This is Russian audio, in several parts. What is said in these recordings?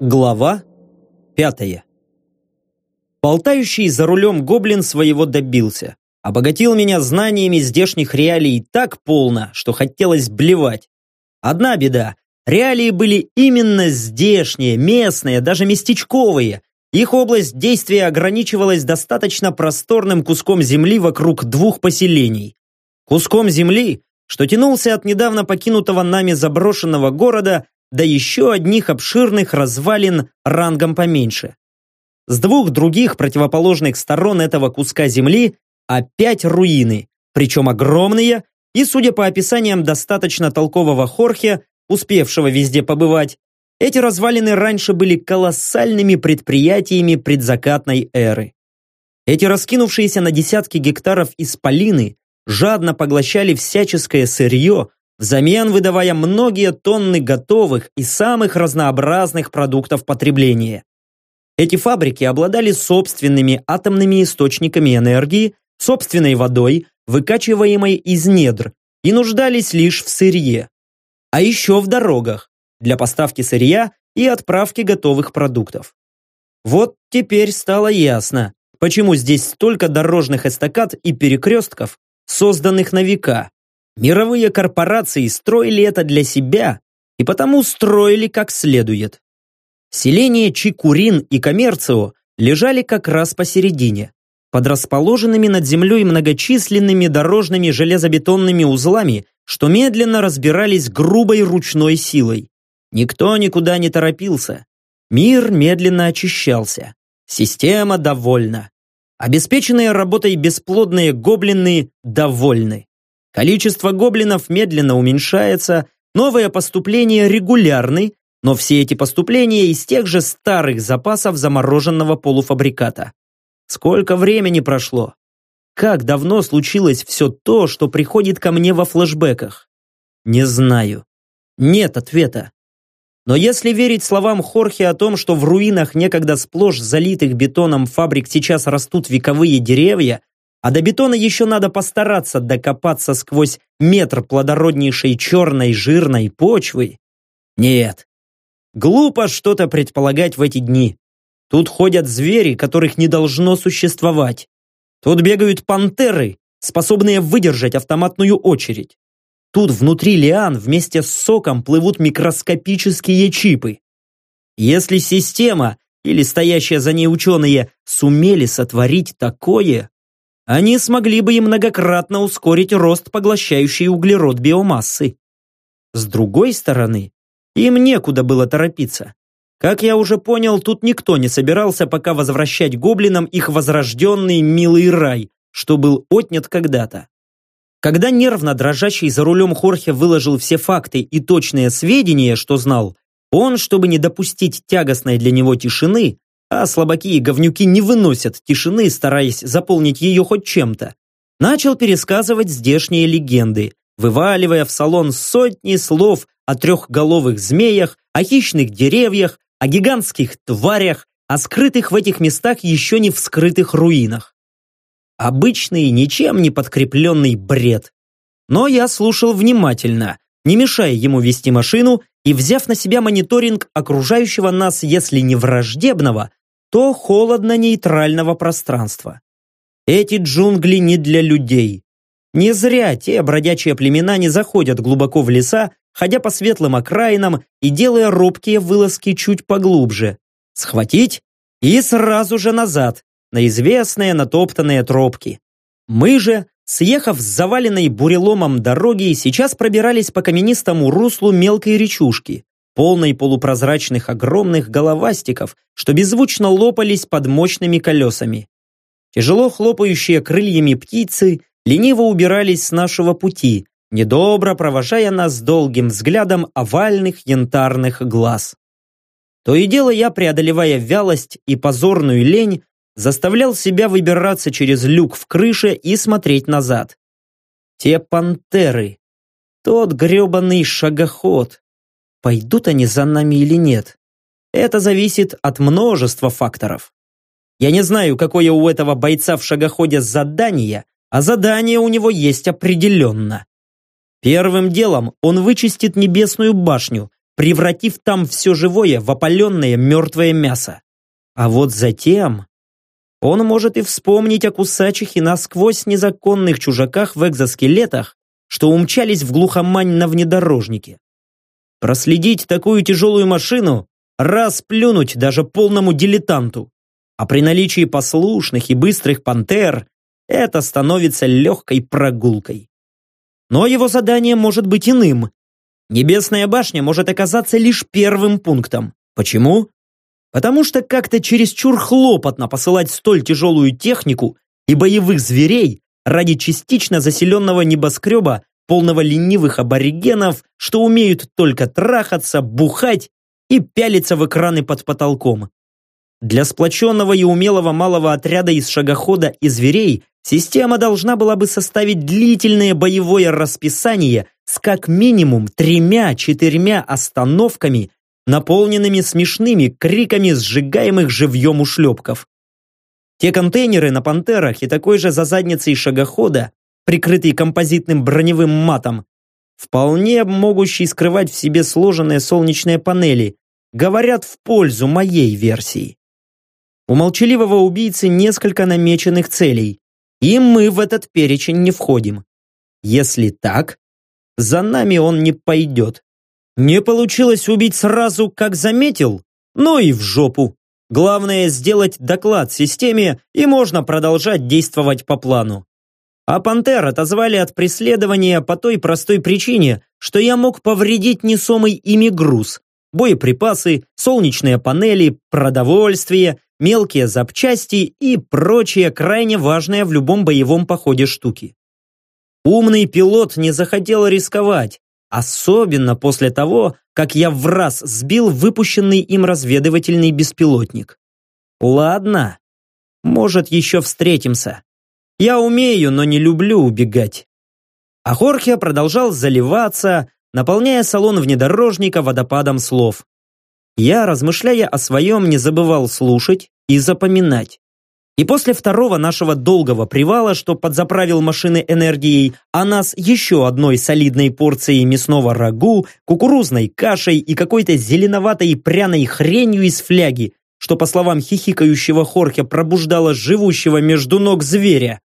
Глава пятая Болтающий за рулем гоблин своего добился. Обогатил меня знаниями здешних реалий так полно, что хотелось блевать. Одна беда. Реалии были именно здешние, местные, даже местечковые. Их область действия ограничивалась достаточно просторным куском земли вокруг двух поселений. Куском земли, что тянулся от недавно покинутого нами заброшенного города до еще одних обширных развалин рангом поменьше. С двух других противоположных сторон этого куска земли опять руины, причем огромные и, судя по описаниям достаточно толкового Хорхе, успевшего везде побывать, эти развалины раньше были колоссальными предприятиями предзакатной эры. Эти раскинувшиеся на десятки гектаров исполины жадно поглощали всяческое сырье, взамен выдавая многие тонны готовых и самых разнообразных продуктов потребления. Эти фабрики обладали собственными атомными источниками энергии, собственной водой, выкачиваемой из недр, и нуждались лишь в сырье. А еще в дорогах, для поставки сырья и отправки готовых продуктов. Вот теперь стало ясно, почему здесь столько дорожных эстакад и перекрестков, созданных на века. Мировые корпорации строили это для себя и потому строили как следует. Селения Чикурин и Коммерцио лежали как раз посередине, под расположенными над землей многочисленными дорожными железобетонными узлами, что медленно разбирались грубой ручной силой. Никто никуда не торопился. Мир медленно очищался. Система довольна. Обеспеченные работой бесплодные гоблины довольны. Количество гоблинов медленно уменьшается, новые поступления регулярны, но все эти поступления из тех же старых запасов замороженного полуфабриката. Сколько времени прошло? Как давно случилось все то, что приходит ко мне во флэшбэках? Не знаю. Нет ответа. Но если верить словам Хорхе о том, что в руинах некогда сплошь залитых бетоном фабрик сейчас растут вековые деревья, а до бетона еще надо постараться докопаться сквозь метр плодороднейшей черной жирной почвы. Нет. Глупо что-то предполагать в эти дни. Тут ходят звери, которых не должно существовать. Тут бегают пантеры, способные выдержать автоматную очередь. Тут внутри лиан вместе с соком плывут микроскопические чипы. Если система или стоящие за ней ученые сумели сотворить такое, они смогли бы и многократно ускорить рост поглощающей углерод биомассы. С другой стороны, им некуда было торопиться. Как я уже понял, тут никто не собирался пока возвращать гоблинам их возрожденный милый рай, что был отнят когда-то. Когда нервно дрожащий за рулем Хорхе выложил все факты и точные сведения, что знал, он, чтобы не допустить тягостной для него тишины, а слабаки и говнюки не выносят тишины, стараясь заполнить ее хоть чем-то, начал пересказывать здешние легенды, вываливая в салон сотни слов о трехголовых змеях, о хищных деревьях, о гигантских тварях, о скрытых в этих местах еще не вскрытых руинах. Обычный, ничем не подкрепленный бред. Но я слушал внимательно, не мешая ему вести машину и взяв на себя мониторинг окружающего нас, если не враждебного, то холодно-нейтрального пространства. Эти джунгли не для людей. Не зря те бродячие племена не заходят глубоко в леса, ходя по светлым окраинам и делая робкие вылазки чуть поглубже. Схватить и сразу же назад, на известные натоптанные тропки. Мы же, съехав с заваленной буреломом дороги, сейчас пробирались по каменистому руслу мелкой речушки, полной полупрозрачных огромных головастиков, что беззвучно лопались под мощными колесами. Тяжело хлопающие крыльями птицы лениво убирались с нашего пути, недобро провожая нас долгим взглядом овальных янтарных глаз. То и дело я, преодолевая вялость и позорную лень, заставлял себя выбираться через люк в крыше и смотреть назад. Те пантеры, тот гребаный шагоход, пойдут они за нами или нет? Это зависит от множества факторов. Я не знаю, какое у этого бойца в шагоходе задание, а задание у него есть определенно. Первым делом он вычистит небесную башню, превратив там все живое в опаленное мертвое мясо. А вот затем он может и вспомнить о кусачих и насквозь незаконных чужаках в экзоскелетах, что умчались в глухомань на внедорожнике. Проследить такую тяжелую машину – раз плюнуть даже полному дилетанту. А при наличии послушных и быстрых пантер это становится легкой прогулкой. Но его задание может быть иным. Небесная башня может оказаться лишь первым пунктом. Почему? Потому что как-то чересчур хлопотно посылать столь тяжелую технику и боевых зверей ради частично заселенного небоскреба, полного ленивых аборигенов, что умеют только трахаться, бухать и пялиться в экраны под потолком. Для сплоченного и умелого малого отряда из шагохода и зверей система должна была бы составить длительное боевое расписание с как минимум тремя-четырьмя остановками наполненными смешными криками сжигаемых живьем ушлепков. Те контейнеры на пантерах и такой же за задницей шагохода, прикрытый композитным броневым матом, вполне могущий скрывать в себе сложенные солнечные панели, говорят в пользу моей версии. У молчаливого убийцы несколько намеченных целей, и мы в этот перечень не входим. Если так, за нами он не пойдет. Не получилось убить сразу, как заметил? Ну и в жопу. Главное сделать доклад системе, и можно продолжать действовать по плану. А «Пантер» отозвали от преследования по той простой причине, что я мог повредить несомый ими груз. Боеприпасы, солнечные панели, продовольствие, мелкие запчасти и прочие крайне важные в любом боевом походе штуки. Умный пилот не захотел рисковать, Особенно после того, как я в раз сбил выпущенный им разведывательный беспилотник. Ладно, может еще встретимся. Я умею, но не люблю убегать. А Хорхе продолжал заливаться, наполняя салон внедорожника водопадом слов. Я, размышляя о своем, не забывал слушать и запоминать. И после второго нашего долгого привала, что подзаправил машины энергией, а нас еще одной солидной порцией мясного рагу, кукурузной кашей и какой-то зеленоватой пряной хренью из фляги, что, по словам хихикающего Хорхе, пробуждало живущего между ног зверя.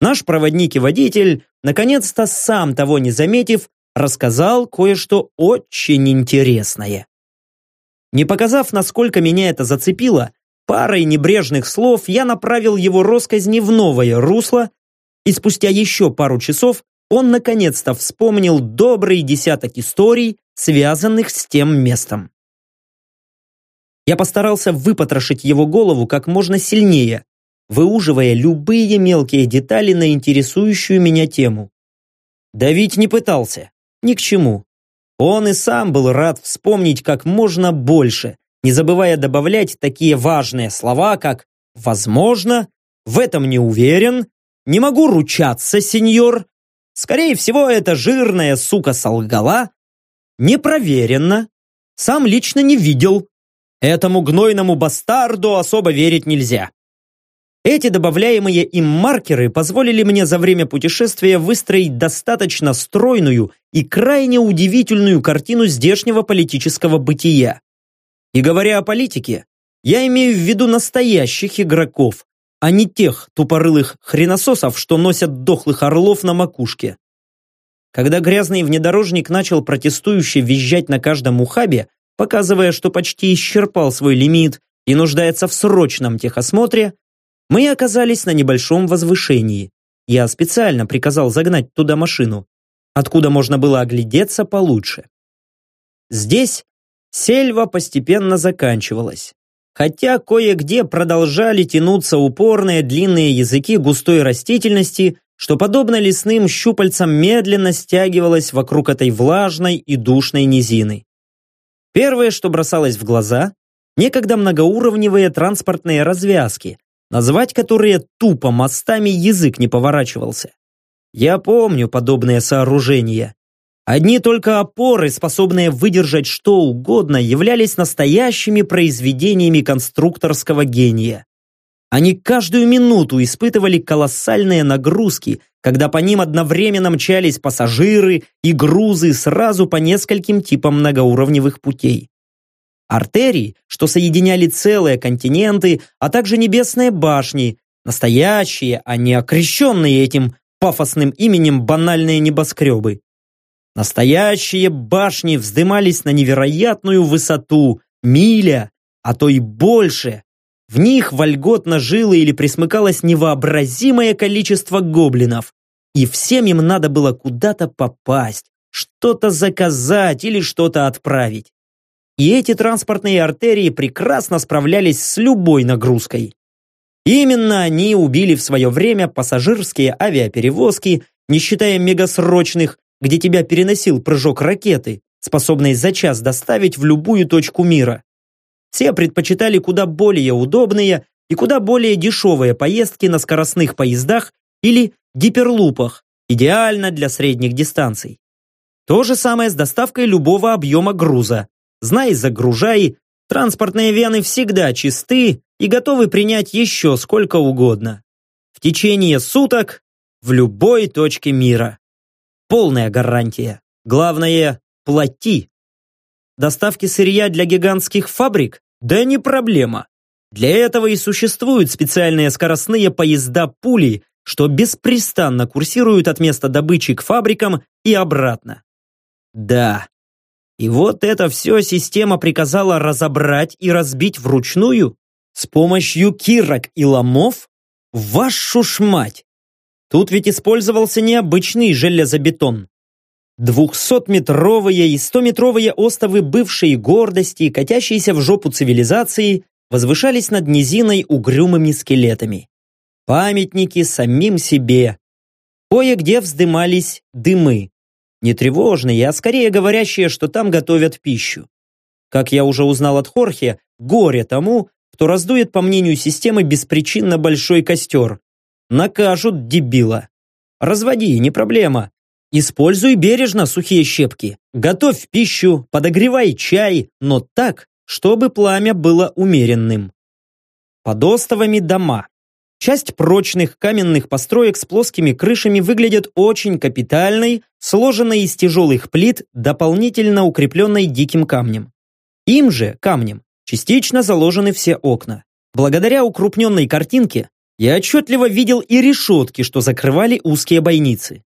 Наш проводник и водитель, наконец-то сам того не заметив, рассказал кое-что очень интересное. Не показав, насколько меня это зацепило, Парой небрежных слов я направил его росказни в новое русло, и спустя еще пару часов он наконец-то вспомнил добрый десяток историй, связанных с тем местом. Я постарался выпотрошить его голову как можно сильнее, выуживая любые мелкие детали на интересующую меня тему. Давить не пытался, ни к чему. Он и сам был рад вспомнить как можно больше, не забывая добавлять такие важные слова, как «возможно», «в этом не уверен», «не могу ручаться, сеньор», «скорее всего, эта жирная сука солгала», «непроверенно», «сам лично не видел», «этому гнойному бастарду особо верить нельзя». Эти добавляемые им маркеры позволили мне за время путешествия выстроить достаточно стройную и крайне удивительную картину здешнего политического бытия. И говоря о политике, я имею в виду настоящих игроков, а не тех тупорылых хренососов, что носят дохлых орлов на макушке. Когда грязный внедорожник начал протестующе визжать на каждом ухабе, показывая, что почти исчерпал свой лимит и нуждается в срочном техосмотре, мы оказались на небольшом возвышении. Я специально приказал загнать туда машину, откуда можно было оглядеться получше. Здесь Сельва постепенно заканчивалась. Хотя кое-где продолжали тянуться упорные длинные языки густой растительности, что, подобно лесным щупальцам, медленно стягивалось вокруг этой влажной и душной низины. Первое, что бросалось в глаза, некогда многоуровневые транспортные развязки, назвать которые тупо мостами язык не поворачивался. Я помню подобные сооружения. Одни только опоры, способные выдержать что угодно, являлись настоящими произведениями конструкторского гения. Они каждую минуту испытывали колоссальные нагрузки, когда по ним одновременно мчались пассажиры и грузы сразу по нескольким типам многоуровневых путей. Артерии, что соединяли целые континенты, а также небесные башни, настоящие, а не окрещенные этим пафосным именем банальные небоскребы. Настоящие башни вздымались на невероятную высоту, миля, а то и больше. В них вольготно жило или присмыкалось невообразимое количество гоблинов. И всем им надо было куда-то попасть, что-то заказать или что-то отправить. И эти транспортные артерии прекрасно справлялись с любой нагрузкой. Именно они убили в свое время пассажирские авиаперевозки, не считая мегасрочных, где тебя переносил прыжок ракеты, способной за час доставить в любую точку мира. Все предпочитали куда более удобные и куда более дешевые поездки на скоростных поездах или гиперлупах, идеально для средних дистанций. То же самое с доставкой любого объема груза. Знай, загружай, транспортные вены всегда чисты и готовы принять еще сколько угодно. В течение суток в любой точке мира. Полная гарантия. Главное, плати. Доставки сырья для гигантских фабрик? Да не проблема. Для этого и существуют специальные скоростные поезда-пули, что беспрестанно курсируют от места добычи к фабрикам и обратно. Да. И вот это все система приказала разобрать и разбить вручную? С помощью кирок и ломов? Вашу ж мать! Тут ведь использовался необычный железобетон. Двухсотметровые и стометровые остовы бывшей гордости, катящиеся в жопу цивилизации, возвышались над низиной угрюмыми скелетами. Памятники самим себе. Кое-где вздымались дымы. Не тревожные, а скорее говорящие, что там готовят пищу. Как я уже узнал от Хорхе, горе тому, кто раздует, по мнению системы, беспричинно большой костер, Накажут дебила. Разводи, не проблема. Используй бережно сухие щепки. Готовь пищу, подогревай чай, но так, чтобы пламя было умеренным. Под остовами дома. Часть прочных каменных построек с плоскими крышами выглядят очень капитальной, сложенной из тяжелых плит, дополнительно укрепленной диким камнем. Им же, камнем, частично заложены все окна. Благодаря укрупненной картинке я отчетливо видел и решетки, что закрывали узкие бойницы.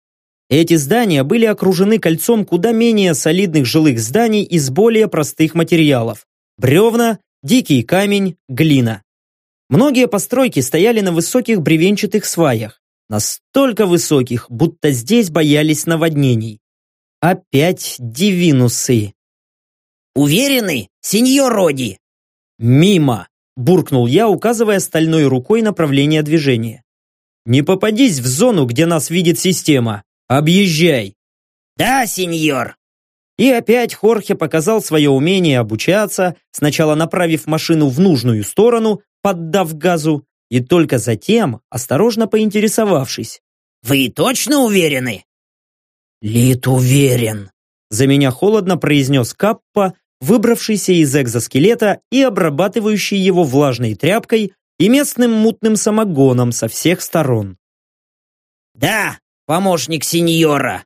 Эти здания были окружены кольцом куда менее солидных жилых зданий из более простых материалов. Бревна, дикий камень, глина. Многие постройки стояли на высоких бревенчатых сваях. Настолько высоких, будто здесь боялись наводнений. Опять дивинусы. «Уверены, сеньор Роди?» «Мимо!» Буркнул я, указывая стальной рукой направление движения. «Не попадись в зону, где нас видит система. Объезжай!» «Да, сеньор!» И опять Хорхе показал свое умение обучаться, сначала направив машину в нужную сторону, поддав газу, и только затем, осторожно поинтересовавшись. «Вы точно уверены?» «Лит уверен», за меня холодно произнес Каппа, выбравшийся из экзоскелета и обрабатывающий его влажной тряпкой и местным мутным самогоном со всех сторон. «Да, помощник сеньора!»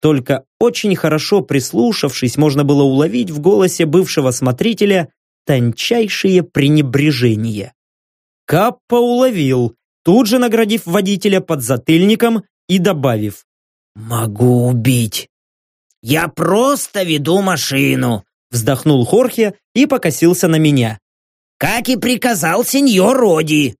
Только очень хорошо прислушавшись, можно было уловить в голосе бывшего смотрителя тончайшее пренебрежение. Каппа уловил, тут же наградив водителя подзатыльником и добавив «Могу убить». «Я просто веду машину», Вздохнул Хорхе и покосился на меня. «Как и приказал сеньор Роди!»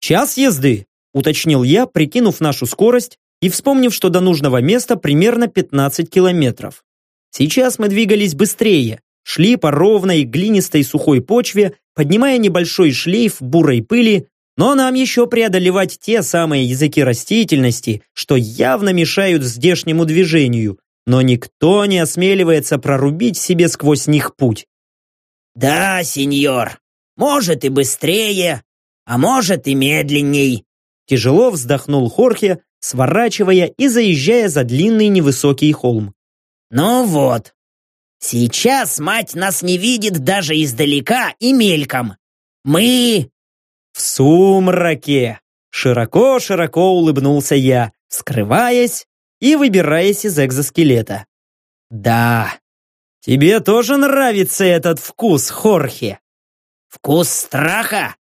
«Час езды», — уточнил я, прикинув нашу скорость и вспомнив, что до нужного места примерно 15 километров. Сейчас мы двигались быстрее, шли по ровной глинистой сухой почве, поднимая небольшой шлейф бурой пыли, но нам еще преодолевать те самые языки растительности, что явно мешают здешнему движению, но никто не осмеливается прорубить себе сквозь них путь. «Да, сеньор, может и быстрее, а может и медленней», тяжело вздохнул Хорхе, сворачивая и заезжая за длинный невысокий холм. «Ну вот, сейчас мать нас не видит даже издалека и мельком. Мы В сумраке! Широко-широко улыбнулся я, скрываясь и выбираясь из экзоскелета. Да, тебе тоже нравится этот вкус, Хорхе? Вкус страха?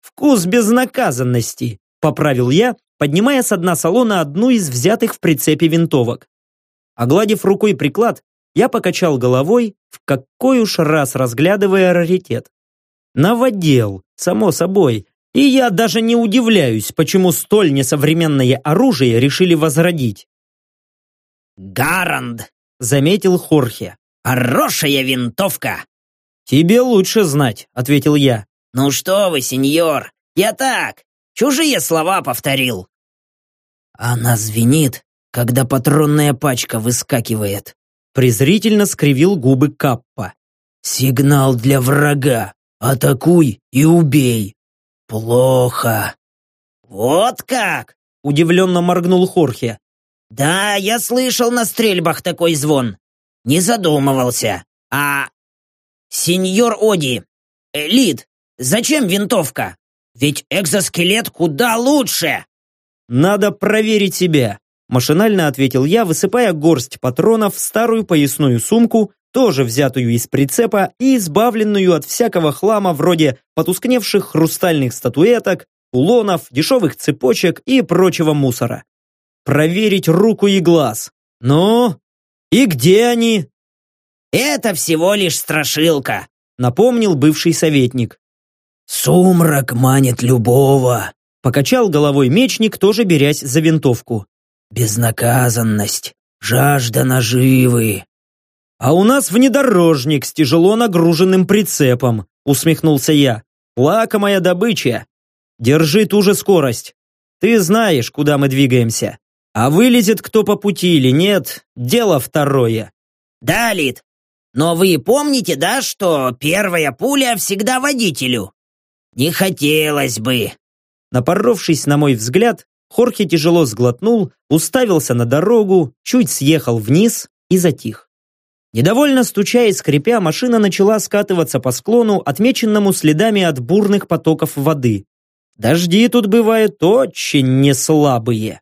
Вкус безнаказанности, поправил я, поднимая с дна салона одну из взятых в прицепе винтовок. Огладив рукой приклад, я покачал головой, в какой уж раз разглядывая раритет. Новодел, само собой, и я даже не удивляюсь, почему столь несовременное оружие решили возродить. «Гаранд!» — заметил Хорхе. «Хорошая винтовка!» «Тебе лучше знать», — ответил я. «Ну что вы, сеньор, я так, чужие слова повторил». «Она звенит, когда патронная пачка выскакивает», — презрительно скривил губы Каппа. «Сигнал для врага. Атакуй и убей. Плохо». «Вот как?» — удивленно моргнул Хорхе. «Да, я слышал на стрельбах такой звон. Не задумывался. А... Сеньор Оди, э, Лид, зачем винтовка? Ведь экзоскелет куда лучше!» «Надо проверить себя», – машинально ответил я, высыпая горсть патронов в старую поясную сумку, тоже взятую из прицепа и избавленную от всякого хлама вроде потускневших хрустальных статуэток, кулонов, дешевых цепочек и прочего мусора. Проверить руку и глаз. Ну, и где они? Это всего лишь страшилка, напомнил бывший советник. Сумрак манит любого, покачал головой мечник, тоже берясь за винтовку. Безнаказанность, жажда наживы. А у нас внедорожник с тяжело нагруженным прицепом, усмехнулся я. Лакомая добыча. Держи ту же скорость. Ты знаешь, куда мы двигаемся. А вылезет кто по пути или нет, дело второе. Да, Лид. Но вы помните, да, что первая пуля всегда водителю? Не хотелось бы. Напоровшись на мой взгляд, Хорхе тяжело сглотнул, уставился на дорогу, чуть съехал вниз и затих. Недовольно стуча и скрипя, машина начала скатываться по склону, отмеченному следами от бурных потоков воды. Дожди тут бывают очень неслабые.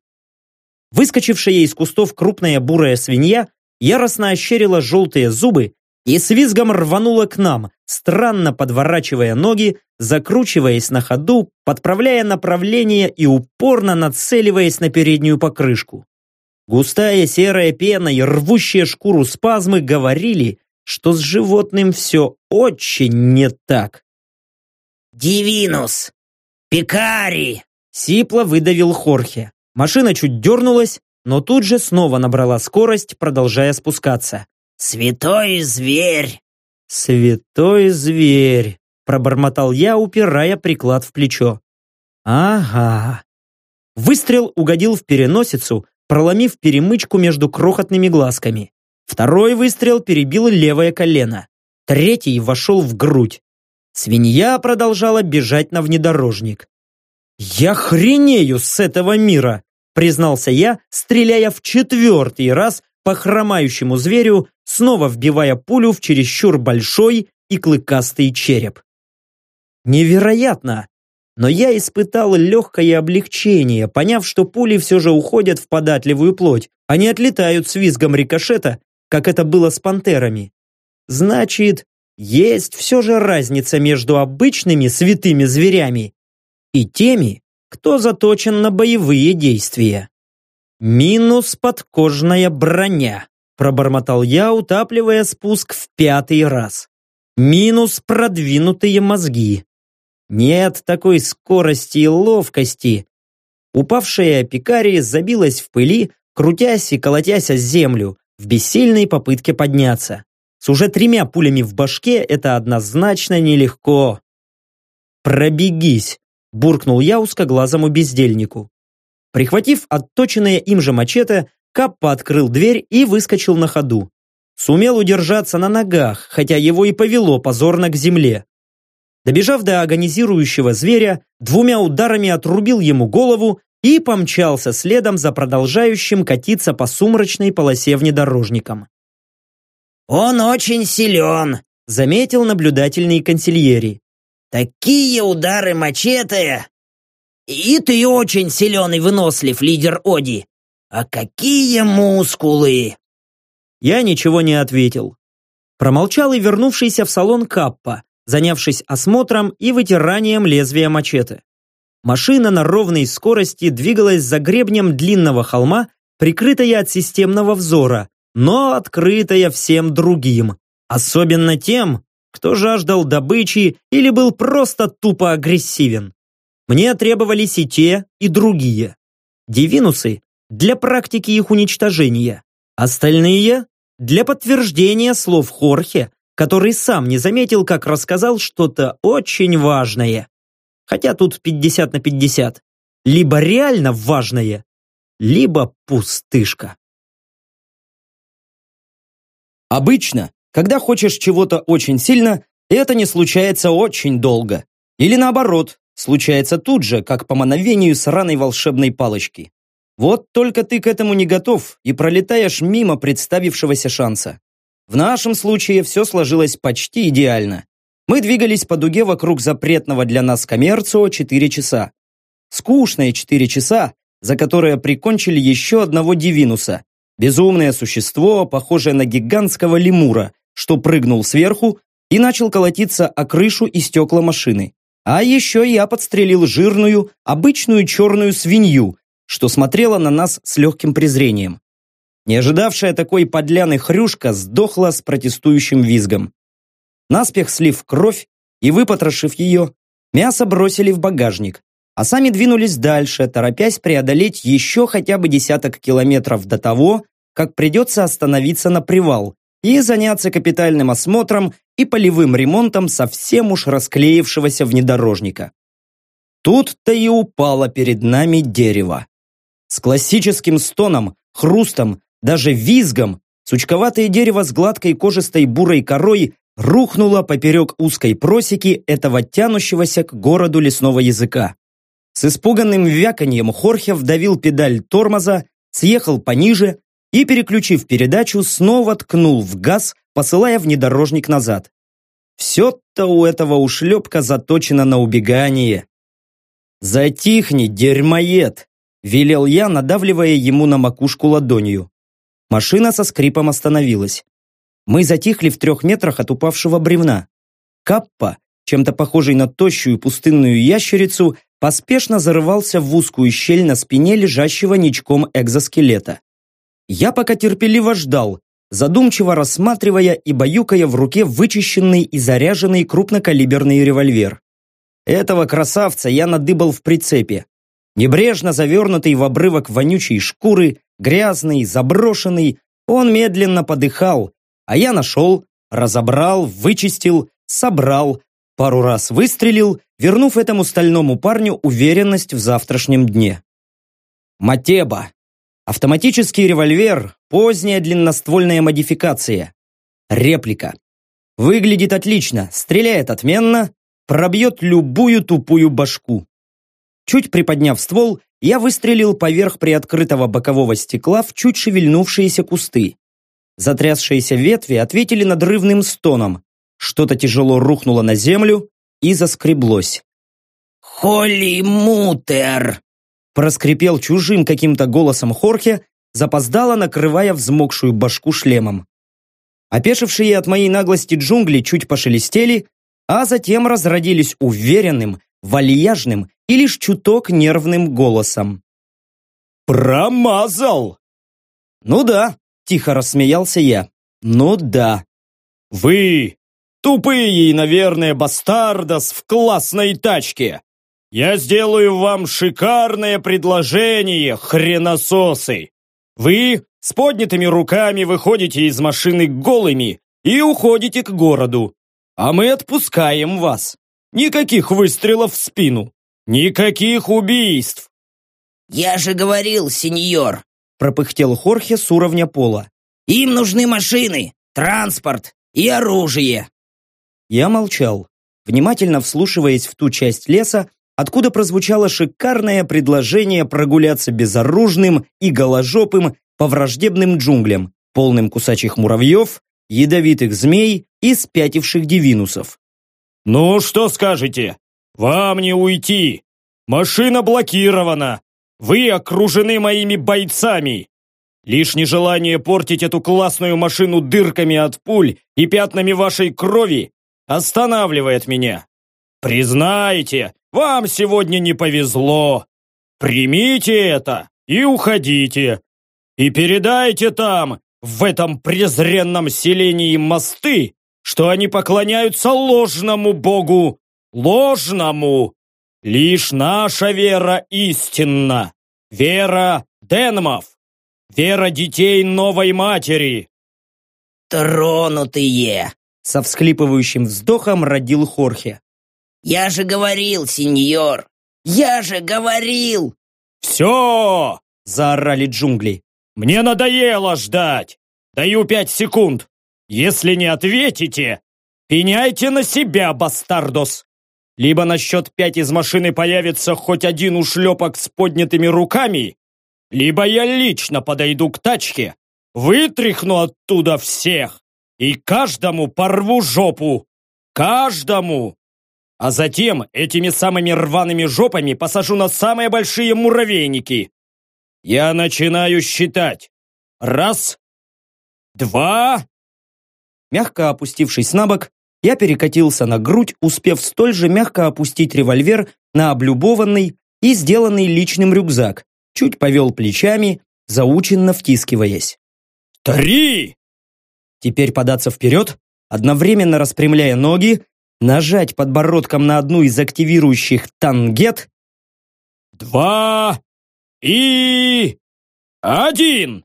Выскочившая из кустов крупная бурая свинья яростно ощерила желтые зубы и с визгом рванула к нам, странно подворачивая ноги, закручиваясь на ходу, подправляя направление и упорно нацеливаясь на переднюю покрышку. Густая серая пена и рвущие шкуру спазмы говорили, что с животным все очень не так. «Дивинус! Пикари!» Сипло выдавил Хорхе. Машина чуть дернулась, но тут же снова набрала скорость, продолжая спускаться. «Святой зверь!» «Святой зверь!» пробормотал я, упирая приклад в плечо. «Ага». Выстрел угодил в переносицу, проломив перемычку между крохотными глазками. Второй выстрел перебил левое колено. Третий вошел в грудь. Свинья продолжала бежать на внедорожник. «Я хренею с этого мира!» признался я, стреляя в четвертый раз по хромающему зверю, снова вбивая пулю в чересчур большой и клыкастый череп. Невероятно! Но я испытал легкое облегчение, поняв, что пули все же уходят в податливую плоть, а не отлетают с визгом рикошета, как это было с пантерами. Значит, есть все же разница между обычными святыми зверями и теми, кто заточен на боевые действия. «Минус подкожная броня», – пробормотал я, утапливая спуск в пятый раз. «Минус продвинутые мозги. Нет такой скорости и ловкости». Упавшая пикари забилась в пыли, крутясь и колотясь о землю, в бессильной попытке подняться. С уже тремя пулями в башке это однозначно нелегко. «Пробегись», буркнул я узкоглазому бездельнику. Прихватив отточенное им же мачете, Каппа открыл дверь и выскочил на ходу. Сумел удержаться на ногах, хотя его и повело позорно к земле. Добежав до агонизирующего зверя, двумя ударами отрубил ему голову и помчался следом за продолжающим катиться по сумрачной полосе внедорожником. «Он очень силен», — заметил наблюдательный консильери. Такие удары мачете! И ты очень силен и вынослив, лидер Оди. А какие мускулы!» Я ничего не ответил. Промолчал и вернувшийся в салон Каппа, занявшись осмотром и вытиранием лезвия мачете. Машина на ровной скорости двигалась за гребнем длинного холма, прикрытая от системного взора, но открытая всем другим, особенно тем, кто жаждал добычи или был просто тупо агрессивен. Мне требовались и те, и другие. Дивинусы для практики их уничтожения, остальные для подтверждения слов Хорхе, который сам не заметил, как рассказал что-то очень важное. Хотя тут 50 на 50. Либо реально важное, либо пустышка. Обычно, когда хочешь чего-то очень сильно, это не случается очень долго. Или наоборот, случается тут же, как по мановению сраной волшебной палочки. Вот только ты к этому не готов и пролетаешь мимо представившегося шанса. В нашем случае все сложилось почти идеально. Мы двигались по дуге вокруг запретного для нас коммерцио 4 часа. Скучные 4 часа, за которые прикончили еще одного Дивинуса. Безумное существо, похожее на гигантского лемура, что прыгнул сверху и начал колотиться о крышу и стекла машины. А еще я подстрелил жирную, обычную черную свинью, что смотрела на нас с легким презрением. Не ожидавшая такой подляны хрюшка сдохла с протестующим визгом. Наспех слив кровь и выпотрошив ее, мясо бросили в багажник, а сами двинулись дальше, торопясь преодолеть еще хотя бы десяток километров до того, как придется остановиться на привал и заняться капитальным осмотром и полевым ремонтом совсем уж расклеившегося внедорожника. Тут-то и упало перед нами дерево. С классическим стоном, хрустом, даже визгом, сучковатое дерево с гладкой кожистой бурой корой рухнуло поперек узкой просеки этого тянущегося к городу лесного языка. С испуганным вяканьем Хорхе вдавил педаль тормоза, съехал пониже и, переключив передачу, снова ткнул в газ, посылая внедорожник назад. Все-то у этого ушлепка заточено на убегание. «Затихни, дерьмоед!» – велел я, надавливая ему на макушку ладонью. Машина со скрипом остановилась. Мы затихли в трех метрах от упавшего бревна. Каппа, чем-то похожий на тощую пустынную ящерицу, поспешно зарывался в узкую щель на спине лежащего ничком экзоскелета. Я пока терпеливо ждал, задумчиво рассматривая и баюкая в руке вычищенный и заряженный крупнокалиберный револьвер. Этого красавца я надыбал в прицепе. Небрежно завернутый в обрывок вонючей шкуры, грязный, заброшенный, он медленно подыхал, а я нашел, разобрал, вычистил, собрал, пару раз выстрелил, вернув этому стальному парню уверенность в завтрашнем дне. Матеба. Автоматический револьвер, поздняя длинноствольная модификация. Реплика. Выглядит отлично, стреляет отменно, пробьет любую тупую башку. Чуть приподняв ствол, я выстрелил поверх приоткрытого бокового стекла в чуть шевельнувшиеся кусты. Затрясшиеся ветви ответили надрывным стоном. Что-то тяжело рухнуло на землю и заскреблось. «Холли Мутер!» Проскрипел чужим каким-то голосом Хорхе, запоздало накрывая взмокшую башку шлемом. Опешившие от моей наглости джунгли чуть пошелестели, а затем разродились уверенным, вальяжным и лишь чуток нервным голосом. «Промазал!» «Ну да», — тихо рассмеялся я. «Ну да». «Вы, тупые и, наверное, бастардос в классной тачке! Я сделаю вам шикарное предложение, хренососы! Вы с поднятыми руками выходите из машины голыми и уходите к городу, а мы отпускаем вас. Никаких выстрелов в спину. Никаких убийств. Я же говорил, сеньор, пропыхтел Хорхе с уровня пола. Им нужны машины, транспорт и оружие. Я молчал, внимательно вслушиваясь в ту часть леса, откуда прозвучало шикарное предложение прогуляться безоружным и голожопым по враждебным джунглям, полным кусачих муравьев, ядовитых змей и спятивших дивинусов. «Ну, что скажете? Вам не уйти! Машина блокирована! Вы окружены моими бойцами! Лишь нежелание портить эту классную машину дырками от пуль и пятнами вашей крови останавливает меня. Признайте, вам сегодня не повезло. Примите это и уходите. И передайте там, в этом презренном селении мосты, что они поклоняются ложному богу, ложному. Лишь наша вера истинна, вера Денмов, вера детей новой матери. Тронутые! Со всхлипывающим вздохом родил Хорхе. Я же говорил, сеньор! Я же говорил! Все! Заорали джунгли. Мне надоело ждать! Даю пять секунд! Если не ответите, пеняйте на себя, бастардос! Либо на счет пять из машины появится хоть один ушлепок с поднятыми руками, либо я лично подойду к тачке, вытряхну оттуда всех и каждому порву жопу. Каждому! А затем этими самыми рваными жопами посажу на самые большие муравейники. Я начинаю считать. Раз, два... Мягко опустившись на бок, я перекатился на грудь, успев столь же мягко опустить револьвер на облюбованный и сделанный личным рюкзак, чуть повел плечами, заученно втискиваясь. Три! Теперь податься вперед, одновременно распрямляя ноги, нажать подбородком на одну из активирующих тангет. Два и один!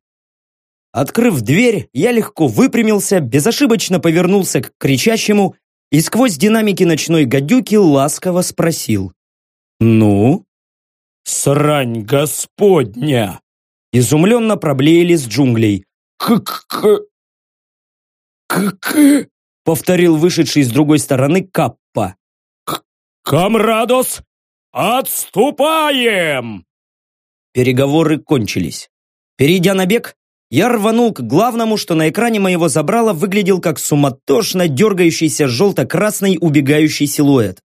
Открыв дверь, я легко выпрямился, безошибочно повернулся к кричащему и сквозь динамики ночной гадюки ласково спросил. «Ну?» «Срань господня!» Изумленно проблеяли с джунглей. «К-к-к...» «К-к...» повторил вышедший с другой стороны Каппа. «Камрадос, отступаем!» Переговоры кончились. Перейдя на бег, я рванул к главному, что на экране моего забрала выглядел как суматошно дергающийся желто-красный убегающий силуэт.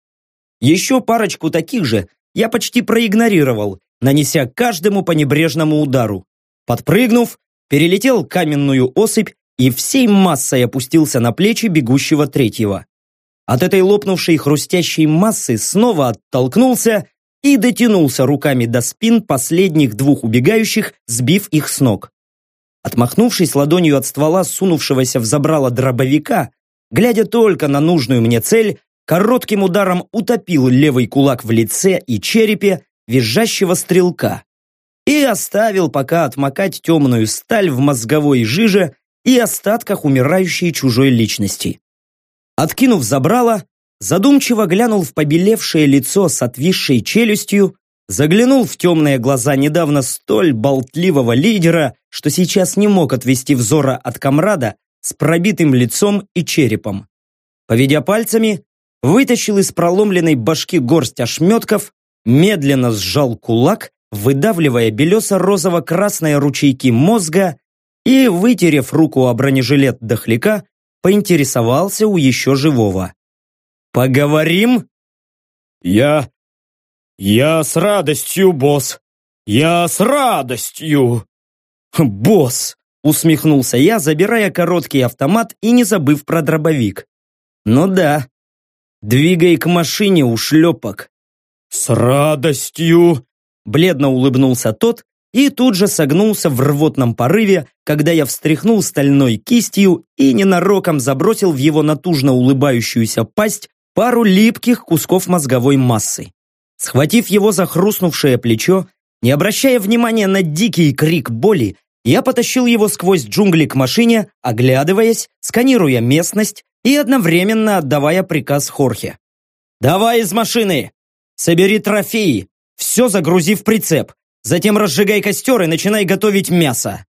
Еще парочку таких же я почти проигнорировал, нанеся каждому по небрежному удару. Подпрыгнув, перелетел каменную осыпь и всей массой опустился на плечи бегущего третьего. От этой лопнувшей хрустящей массы снова оттолкнулся и дотянулся руками до спин последних двух убегающих, сбив их с ног. Отмахнувшись ладонью от ствола сунувшегося в забрало дробовика, глядя только на нужную мне цель, коротким ударом утопил левый кулак в лице и черепе визжащего стрелка и оставил пока отмокать темную сталь в мозговой жиже и остатках умирающей чужой личности. Откинув забрало, задумчиво глянул в побелевшее лицо с отвисшей челюстью, заглянул в темные глаза недавно столь болтливого лидера, что сейчас не мог отвести взора от комрада с пробитым лицом и черепом. Поведя пальцами, вытащил из проломленной башки горсть ошметков, медленно сжал кулак, выдавливая белесо-розово-красные ручейки мозга и, вытерев руку о бронежилет дохляка, поинтересовался у еще живого. «Поговорим?» «Я... я с радостью, босс! Я с радостью!» «Босс!» — усмехнулся я, забирая короткий автомат и не забыв про дробовик. «Ну да. Двигай к машине, ушлепок!» «С радостью!» Бледно улыбнулся тот и тут же согнулся в рвотном порыве, когда я встряхнул стальной кистью и ненароком забросил в его натужно улыбающуюся пасть пару липких кусков мозговой массы. Схватив его за хрустнувшее плечо, не обращая внимания на дикий крик боли, я потащил его сквозь джунгли к машине, оглядываясь, сканируя местность и одновременно отдавая приказ Хорхе. «Давай из машины! Собери трофеи! Все загрузи в прицеп! Затем разжигай костер и начинай готовить мясо!»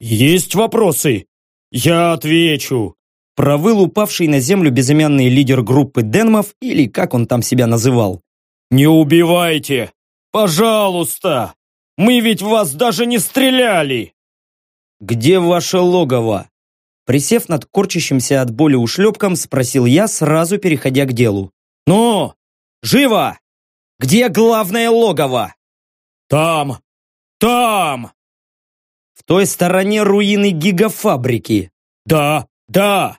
«Есть вопросы? Я отвечу!» Провыл упавший на землю безымянный лидер группы Денмов, или как он там себя называл. «Не убивайте! Пожалуйста! Мы ведь в вас даже не стреляли!» «Где ваше логово?» Присев над корчащимся от боли ушлепком, спросил я, сразу переходя к делу. «Ну, живо! Где главное логово?» «Там! Там!» «В той стороне руины гигафабрики». «Да, да!»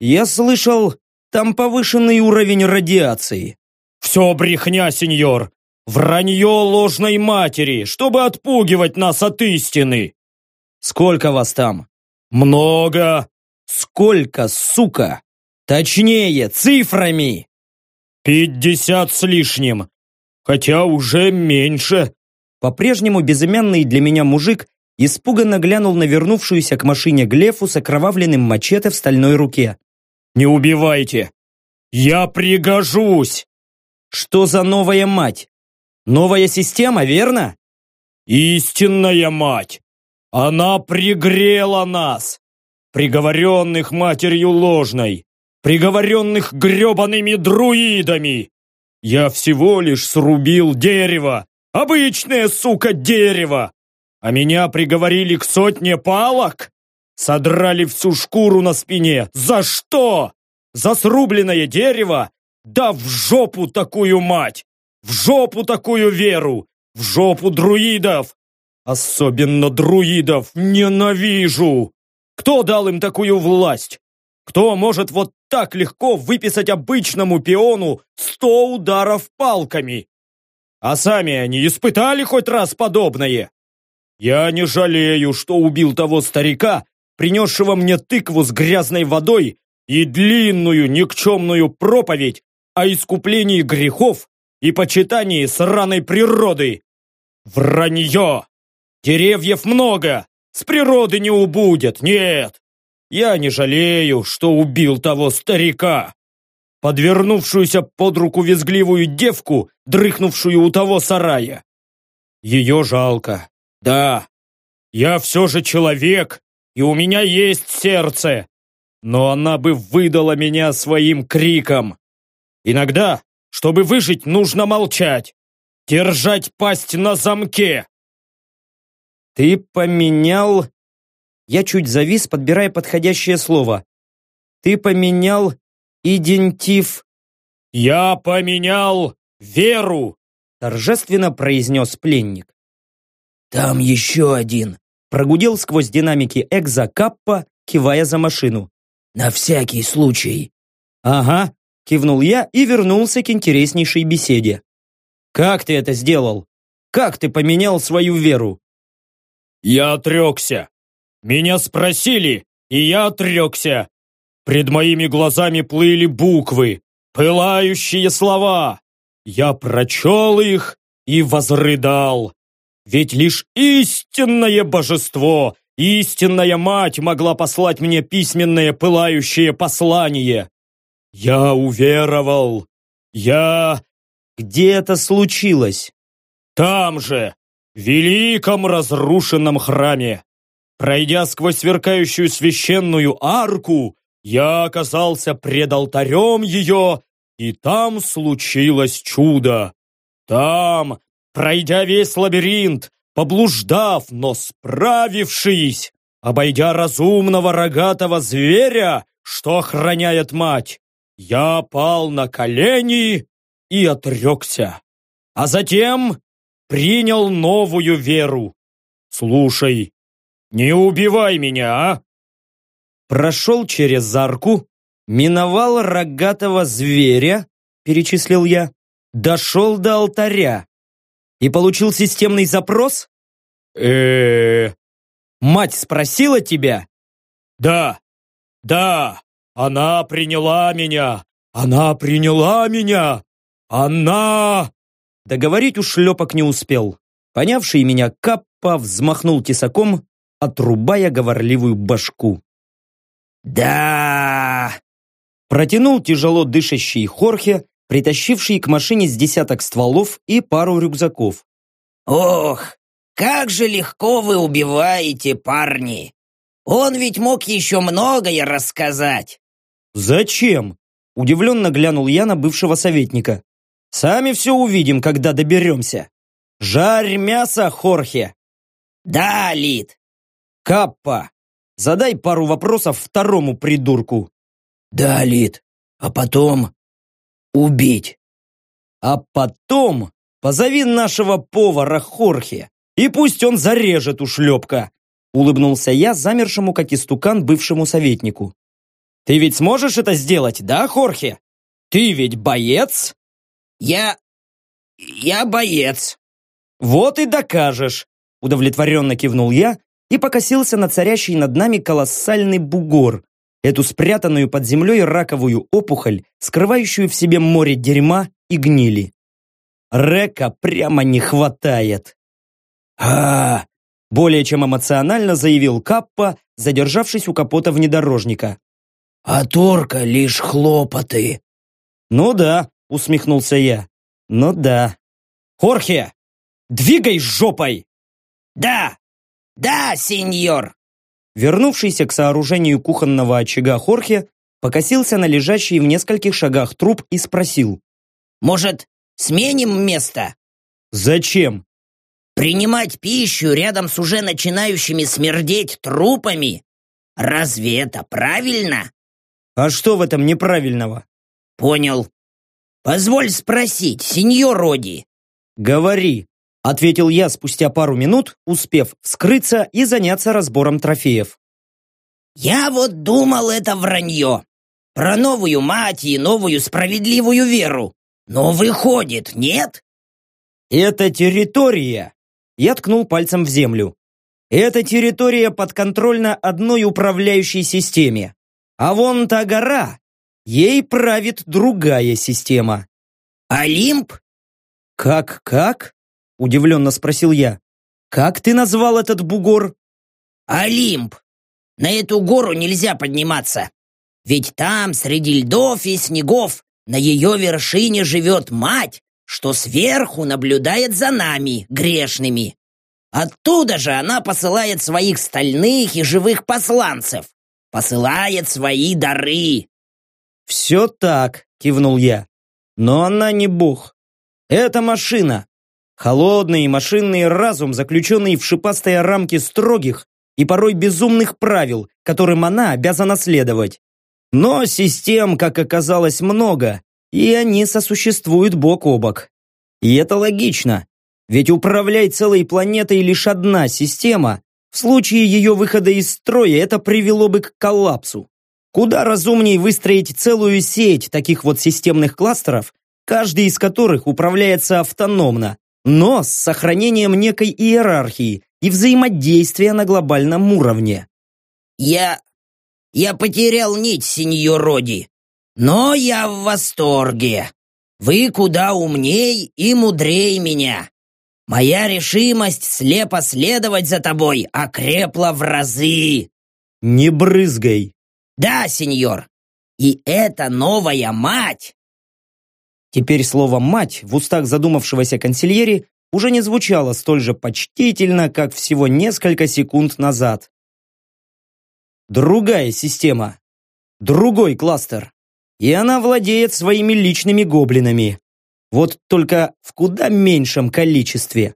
«Я слышал, там повышенный уровень радиации». «Все брехня, сеньор! Вранье ложной матери, чтобы отпугивать нас от истины!» «Сколько вас там?» «Много!» «Сколько, сука?» «Точнее, цифрами!» «Пятьдесят с лишним! Хотя уже меньше!» По-прежнему безымянный для меня мужик испуганно глянул на вернувшуюся к машине Глефу с окровавленным мачете в стальной руке. «Не убивайте! Я пригожусь!» «Что за новая мать? Новая система, верно?» «Истинная мать! Она пригрела нас! Приговоренных матерью ложной! Приговоренных гребаными друидами! Я всего лишь срубил дерево! Обычное, сука, дерево! А меня приговорили к сотне палок? Содрали всю шкуру на спине. За что? За срубленное дерево? Да в жопу такую мать! В жопу такую веру! В жопу друидов! Особенно друидов ненавижу! Кто дал им такую власть? Кто может вот так легко выписать обычному пиону сто ударов палками? А сами они испытали хоть раз подобное? Я не жалею, что убил того старика, принесшего мне тыкву с грязной водой и длинную никчемную проповедь о искуплении грехов и почитании сраной природы. Вранье! Деревьев много, с природы не убудет, нет. Я не жалею, что убил того старика. Подвернувшуюся под руку визгливую девку, дрыхнувшую у того сарая. Ее жалко. Да, я все же человек, и у меня есть сердце. Но она бы выдала меня своим криком. Иногда, чтобы выжить, нужно молчать. Держать пасть на замке. Ты поменял... Я чуть завис, подбирая подходящее слово. Ты поменял идентив... Я поменял веру, торжественно произнес пленник. «Там еще один!» Прогудел сквозь динамики Экза Каппа, кивая за машину. «На всякий случай!» «Ага», кивнул я и вернулся к интереснейшей беседе. «Как ты это сделал? Как ты поменял свою веру?» «Я отрекся. Меня спросили, и я отрекся. Пред моими глазами плыли буквы, пылающие слова. Я прочел их и возрыдал. Ведь лишь истинное божество, истинная мать могла послать мне письменное пылающее послание. Я уверовал. Я... Где это случилось? Там же, в великом разрушенном храме. Пройдя сквозь сверкающую священную арку, я оказался пред алтарем ее, и там случилось чудо. Там, пройдя весь лабиринт, поблуждав, но справившись, обойдя разумного рогатого зверя, что охраняет мать, я пал на колени и отрекся. А затем принял новую веру. Слушай, не убивай меня, а? Прошел через арку, миновал рогатого зверя, перечислил я, дошел до алтаря и получил системный запрос? э Мать спросила тебя? Да, да, она приняла меня, она приняла меня, она... Договорить уж шлепок не успел. Понявший меня Каппа взмахнул тесаком, отрубая говорливую башку. «Да!» Протянул тяжело дышащий Хорхе, притащивший к машине с десяток стволов и пару рюкзаков. «Ох, как же легко вы убиваете, парни! Он ведь мог еще многое рассказать!» «Зачем?» – удивленно глянул я на бывшего советника. Сами все увидим, когда доберемся. Жарь мясо, Хорхе. Да, Лид. Каппа. Задай пару вопросов второму придурку. Да, Лид. А потом... Убить. А потом позови нашего повара Хорхе, и пусть он зарежет ушлепка. Улыбнулся я замершему, как истукан, бывшему советнику. Ты ведь сможешь это сделать, да, Хорхе? Ты ведь боец? Я... я боец. Вот и докажешь. Удовлетворенно кивнул я и покосился на царящий над нами колоссальный бугор, эту спрятанную под землей раковую опухоль, скрывающую в себе море дерьма и гнили. Река прямо не хватает. а более чем эмоционально заявил Каппа, задержавшись у капота внедорожника. «А торка лишь хлопоты». «Ну да», — усмехнулся я. «Ну да». «Хорхе, двигай жопой!» «Да! Да, сеньор!» Вернувшийся к сооружению кухонного очага Хорхе покосился на лежащий в нескольких шагах труп и спросил. «Может, сменим место?» «Зачем?» «Принимать пищу рядом с уже начинающими смердеть трупами? Разве это правильно?» «А что в этом неправильного?» «Понял. Позволь спросить, сеньор Роди». «Говори», — ответил я спустя пару минут, успев вскрыться и заняться разбором трофеев. «Я вот думал, это вранье. Про новую мать и новую справедливую веру. Но выходит, нет?» «Это территория!» Я ткнул пальцем в землю. «Эта территория подконтрольна одной управляющей системе. А вон та гора, ей правит другая система». «Олимп?» «Как-как?» – удивленно спросил я. «Как ты назвал этот бугор?» «Олимп. На эту гору нельзя подниматься. Ведь там, среди льдов и снегов, на ее вершине живет мать, что сверху наблюдает за нами, грешными. Оттуда же она посылает своих стальных и живых посланцев, посылает свои дары. «Все так», — кивнул я. «Но она не бог. Это машина. Холодный машинный разум, заключенный в шипастые рамки строгих и порой безумных правил, которым она обязана следовать. Но систем, как оказалось, много, и они сосуществуют бок о бок. И это логично, ведь управлять целой планетой лишь одна система, в случае ее выхода из строя это привело бы к коллапсу. Куда разумнее выстроить целую сеть таких вот системных кластеров, каждый из которых управляется автономно, но с сохранением некой иерархии и взаимодействия на глобальном уровне. Я... я потерял нить, сеньор Роди. Но я в восторге. Вы куда умней и мудрей меня. Моя решимость слепо следовать за тобой окрепла в разы. Не брызгай. Да, сеньор. И эта новая мать. Теперь слово «мать» в устах задумавшегося консильери уже не звучало столь же почтительно, как всего несколько секунд назад. Другая система. Другой кластер и она владеет своими личными гоблинами. Вот только в куда меньшем количестве.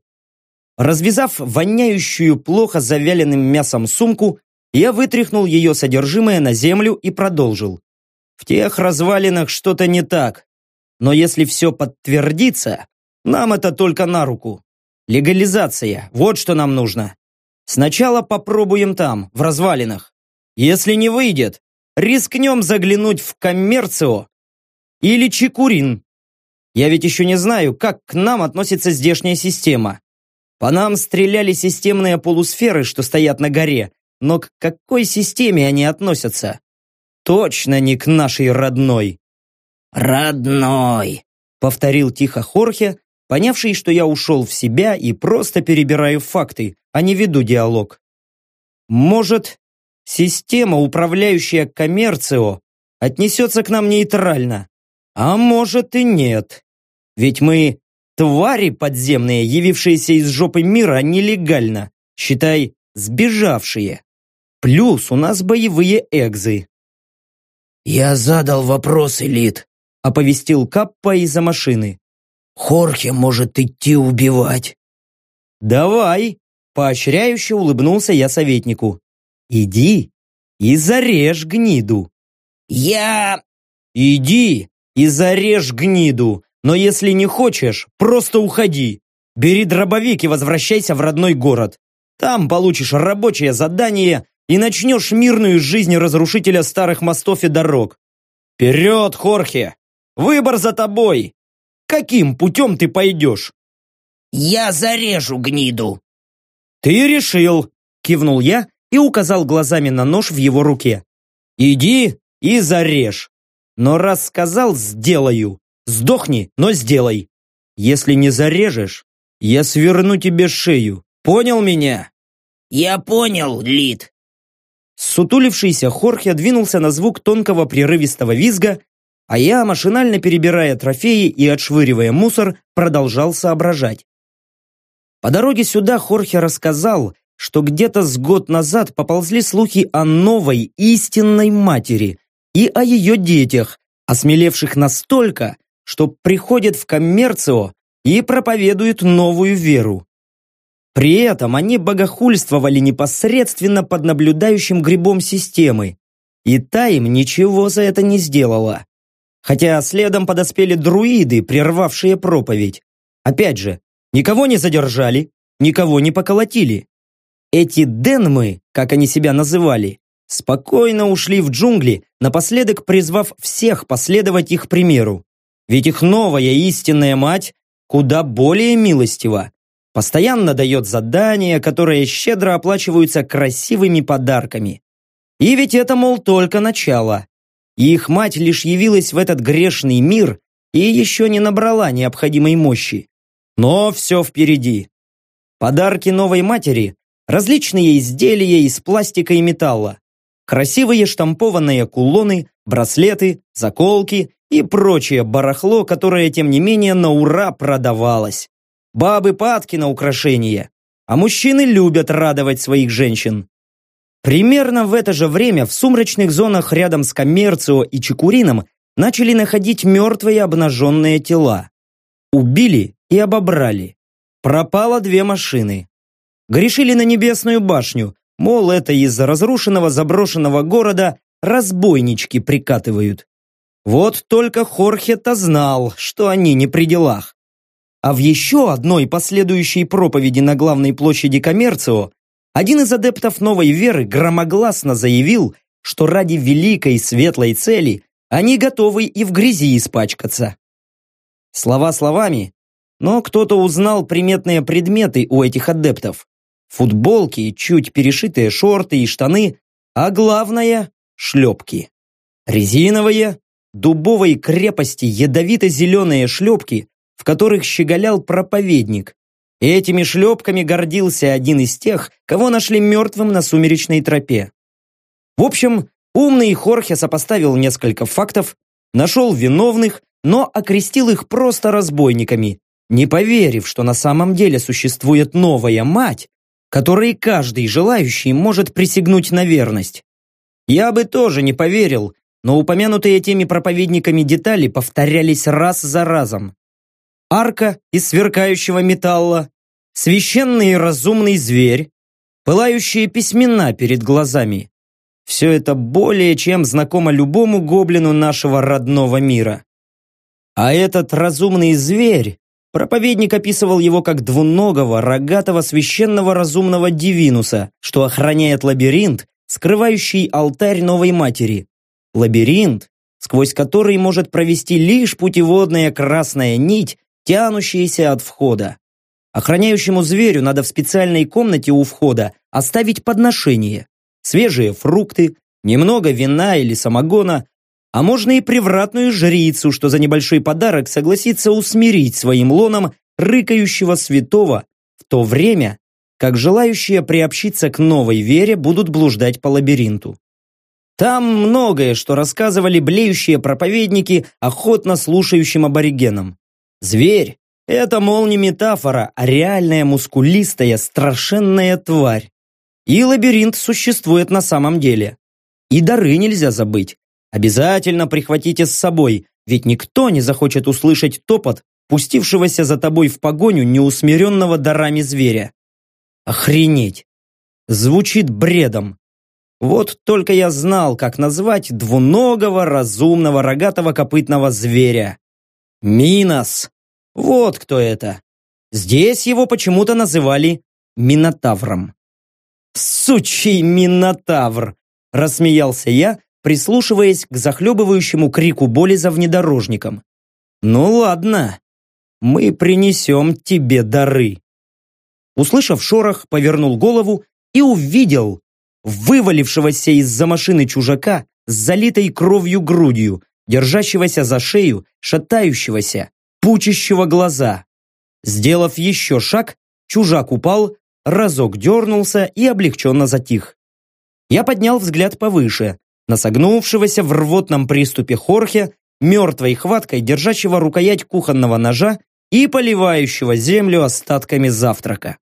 Развязав воняющую плохо завяленным мясом сумку, я вытряхнул ее содержимое на землю и продолжил. В тех развалинах что-то не так. Но если все подтвердится, нам это только на руку. Легализация, вот что нам нужно. Сначала попробуем там, в развалинах. Если не выйдет, рискнем заглянуть в коммерцио или чекурин. Я ведь еще не знаю, как к нам относится здешняя система. По нам стреляли системные полусферы, что стоят на горе, но к какой системе они относятся? Точно не к нашей родной. «Родной», — повторил тихо Хорхе, понявший, что я ушел в себя и просто перебираю факты, а не веду диалог. Может, Система, управляющая коммерцио, отнесется к нам нейтрально. А может и нет. Ведь мы твари подземные, явившиеся из жопы мира нелегально, считай, сбежавшие. Плюс у нас боевые экзы. «Я задал вопрос, Элит», — оповестил Каппа из-за машины. «Хорхе может идти убивать». «Давай», — поощряюще улыбнулся я советнику. Иди и зарежь гниду. Я... Иди и зарежь гниду, но если не хочешь, просто уходи. Бери дробовик и возвращайся в родной город. Там получишь рабочее задание и начнешь мирную жизнь разрушителя старых мостов и дорог. Вперед, Хорхе! Выбор за тобой! Каким путем ты пойдешь? Я зарежу гниду. Ты решил, кивнул я и указал глазами на нож в его руке. Иди и зарежь. Но раз сказал, сделаю. Сдохни, но сделай. Если не зарежешь, я сверну тебе шею. Понял меня? Я понял, Лид. Сутулившийся Хорхе двинулся на звук тонкого прерывистого визга, а я, машинально перебирая трофеи и отшвыривая мусор, продолжал соображать. По дороге сюда Хорхе рассказал, что где-то с год назад поползли слухи о новой истинной матери и о ее детях, осмелевших настолько, что приходят в коммерцио и проповедуют новую веру. При этом они богохульствовали непосредственно под наблюдающим грибом системы, и та им ничего за это не сделала. Хотя следом подоспели друиды, прервавшие проповедь. Опять же, никого не задержали, никого не поколотили. Эти денмы, как они себя называли, спокойно ушли в джунгли, напоследок призвав всех последовать их примеру. Ведь их новая истинная мать куда более милостива. Постоянно дает задания, которые щедро оплачиваются красивыми подарками. И ведь это, мол, только начало. Их мать лишь явилась в этот грешный мир и еще не набрала необходимой мощи. Но все впереди. Подарки новой матери – различные изделия из пластика и металла, красивые штампованные кулоны, браслеты, заколки и прочее барахло, которое, тем не менее, на ура продавалось. Бабы падки на украшения, а мужчины любят радовать своих женщин. Примерно в это же время в сумрачных зонах рядом с Коммерцио и Чекурином начали находить мертвые обнаженные тела. Убили и обобрали. Пропало две машины. Грешили на Небесную башню, мол, это из-за разрушенного заброшенного города разбойнички прикатывают. Вот только Хорхе-то знал, что они не при делах. А в еще одной последующей проповеди на главной площади Коммерцио один из адептов новой веры громогласно заявил, что ради великой светлой цели они готовы и в грязи испачкаться. Слова словами, но кто-то узнал приметные предметы у этих адептов. Футболки, чуть перешитые шорты и штаны, а главное – шлепки. Резиновые, дубовой крепости ядовито-зеленые шлепки, в которых щеголял проповедник. Этими шлепками гордился один из тех, кого нашли мертвым на сумеречной тропе. В общем, умный Хорхе сопоставил несколько фактов, нашел виновных, но окрестил их просто разбойниками, не поверив, что на самом деле существует новая мать, которой каждый желающий может присягнуть на верность. Я бы тоже не поверил, но упомянутые теми проповедниками детали повторялись раз за разом. Арка из сверкающего металла, священный и разумный зверь, пылающие письмена перед глазами. Все это более чем знакомо любому гоблину нашего родного мира. А этот разумный зверь, проповедник описывал его как двуногого, рогатого священного разумного дивинуса, что охраняет лабиринт, скрывающий алтарь новой матери, Лабиринт, сквозь который может провести лишь путеводная красная нить, тянущаяся от входа. Охраняющему зверю надо в специальной комнате у входа оставить подношение. Свежие фрукты, немного вина или самогона, а можно и привратную жрицу, что за небольшой подарок согласится усмирить своим лоном рыкающего святого, в то время как желающие приобщиться к новой вере будут блуждать по лабиринту. Там многое, что рассказывали блеющие проповедники охотно слушающим аборигенам. Зверь – это, мол, не метафора, а реальная мускулистая, страшенная тварь. И лабиринт существует на самом деле. И дары нельзя забыть. Обязательно прихватите с собой, ведь никто не захочет услышать топот, пустившегося за тобой в погоню неусмиренного дарами зверя. Охренеть! Звучит бредом. Вот только я знал, как назвать двуногого, разумного, рогатого копытного зверя. Минос. Вот кто это. Здесь его почему-то называли Минотавром. «Сучий Минотавр!» – рассмеялся я, прислушиваясь к захлебывающему крику боли за внедорожником. «Ну ладно, мы принесем тебе дары». Услышав шорох, повернул голову и увидел вывалившегося из-за машины чужака с залитой кровью грудью, держащегося за шею, шатающегося, пучащего глаза. Сделав еще шаг, чужак упал, разок дернулся и облегченно затих. Я поднял взгляд повыше, на согнувшегося в рвотном приступе Хорхе, мертвой хваткой держащего рукоять кухонного ножа и поливающего землю остатками завтрака.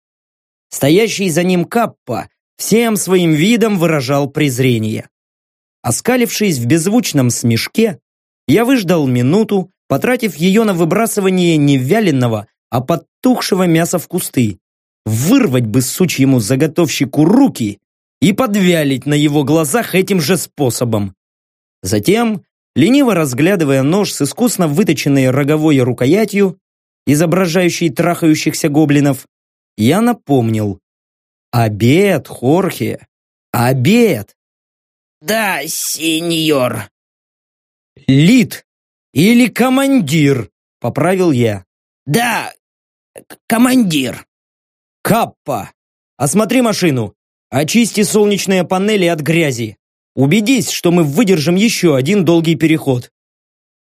Стоящий за ним Каппа всем своим видом выражал презрение. Оскалившись в беззвучном смешке, я выждал минуту, потратив ее на выбрасывание не вяленого, а подтухшего мяса в кусты. Вырвать бы сучьему заготовщику руки и подвялить на его глазах этим же способом. Затем, лениво разглядывая нож с искусно выточенной роговой рукоятью, изображающей трахающихся гоблинов, я напомнил. «Обед, Хорхе! Обед!» «Да, сеньор!» «Лид! Или командир!» — поправил я. «Да, командир!» «Каппа! Осмотри машину! Очисти солнечные панели от грязи! Убедись, что мы выдержим еще один долгий переход!»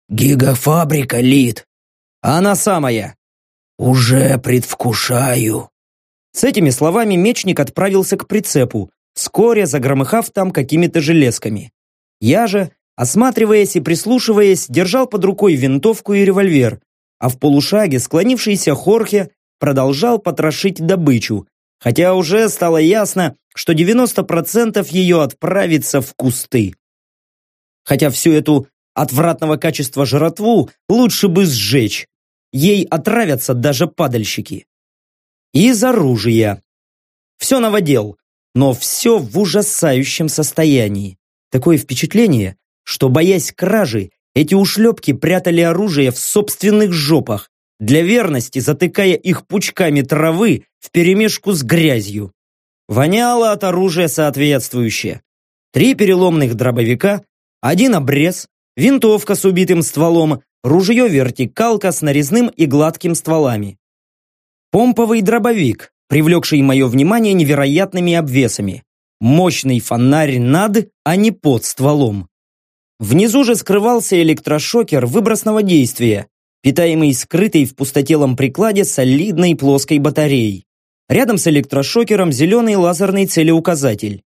«Гигафабрика, Лид!» «Она самая!» «Уже предвкушаю!» С этими словами мечник отправился к прицепу, вскоре загромыхав там какими-то железками. Я же, осматриваясь и прислушиваясь, держал под рукой винтовку и револьвер, а в полушаге склонившийся Хорхе продолжал потрошить добычу, хотя уже стало ясно, что 90% ее отправится в кусты. Хотя всю эту отвратного качества жратву лучше бы сжечь. Ей отравятся даже падальщики. Из оружия. Все новодел, но все в ужасающем состоянии. Такое впечатление, что, боясь кражи, эти ушлепки прятали оружие в собственных жопах, для верности затыкая их пучками травы вперемешку с грязью. Воняло от оружия соответствующее. Три переломных дробовика, один обрез, винтовка с убитым стволом, ружье-вертикалка с нарезным и гладким стволами. Помповый дробовик, привлекший мое внимание невероятными обвесами. Мощный фонарь над, а не под стволом. Внизу же скрывался электрошокер выбросного действия, питаемый скрытой в пустотелом прикладе солидной плоской батареей. Рядом с электрошокером зеленый лазерный целеуказатель.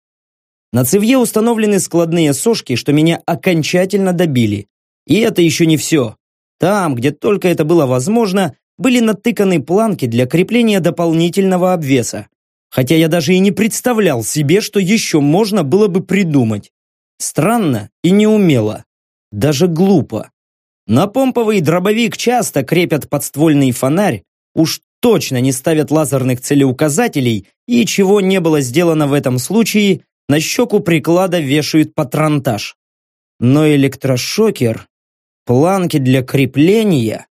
На цевье установлены складные сошки, что меня окончательно добили. И это еще не все. Там, где только это было возможно, были натыканы планки для крепления дополнительного обвеса. Хотя я даже и не представлял себе, что еще можно было бы придумать. Странно и неумело. Даже глупо. На помповый дробовик часто крепят подствольный фонарь, уж точно не ставят лазерных целеуказателей, и чего не было сделано в этом случае, на щеку приклада вешают патронтаж. Но электрошокер, планки для крепления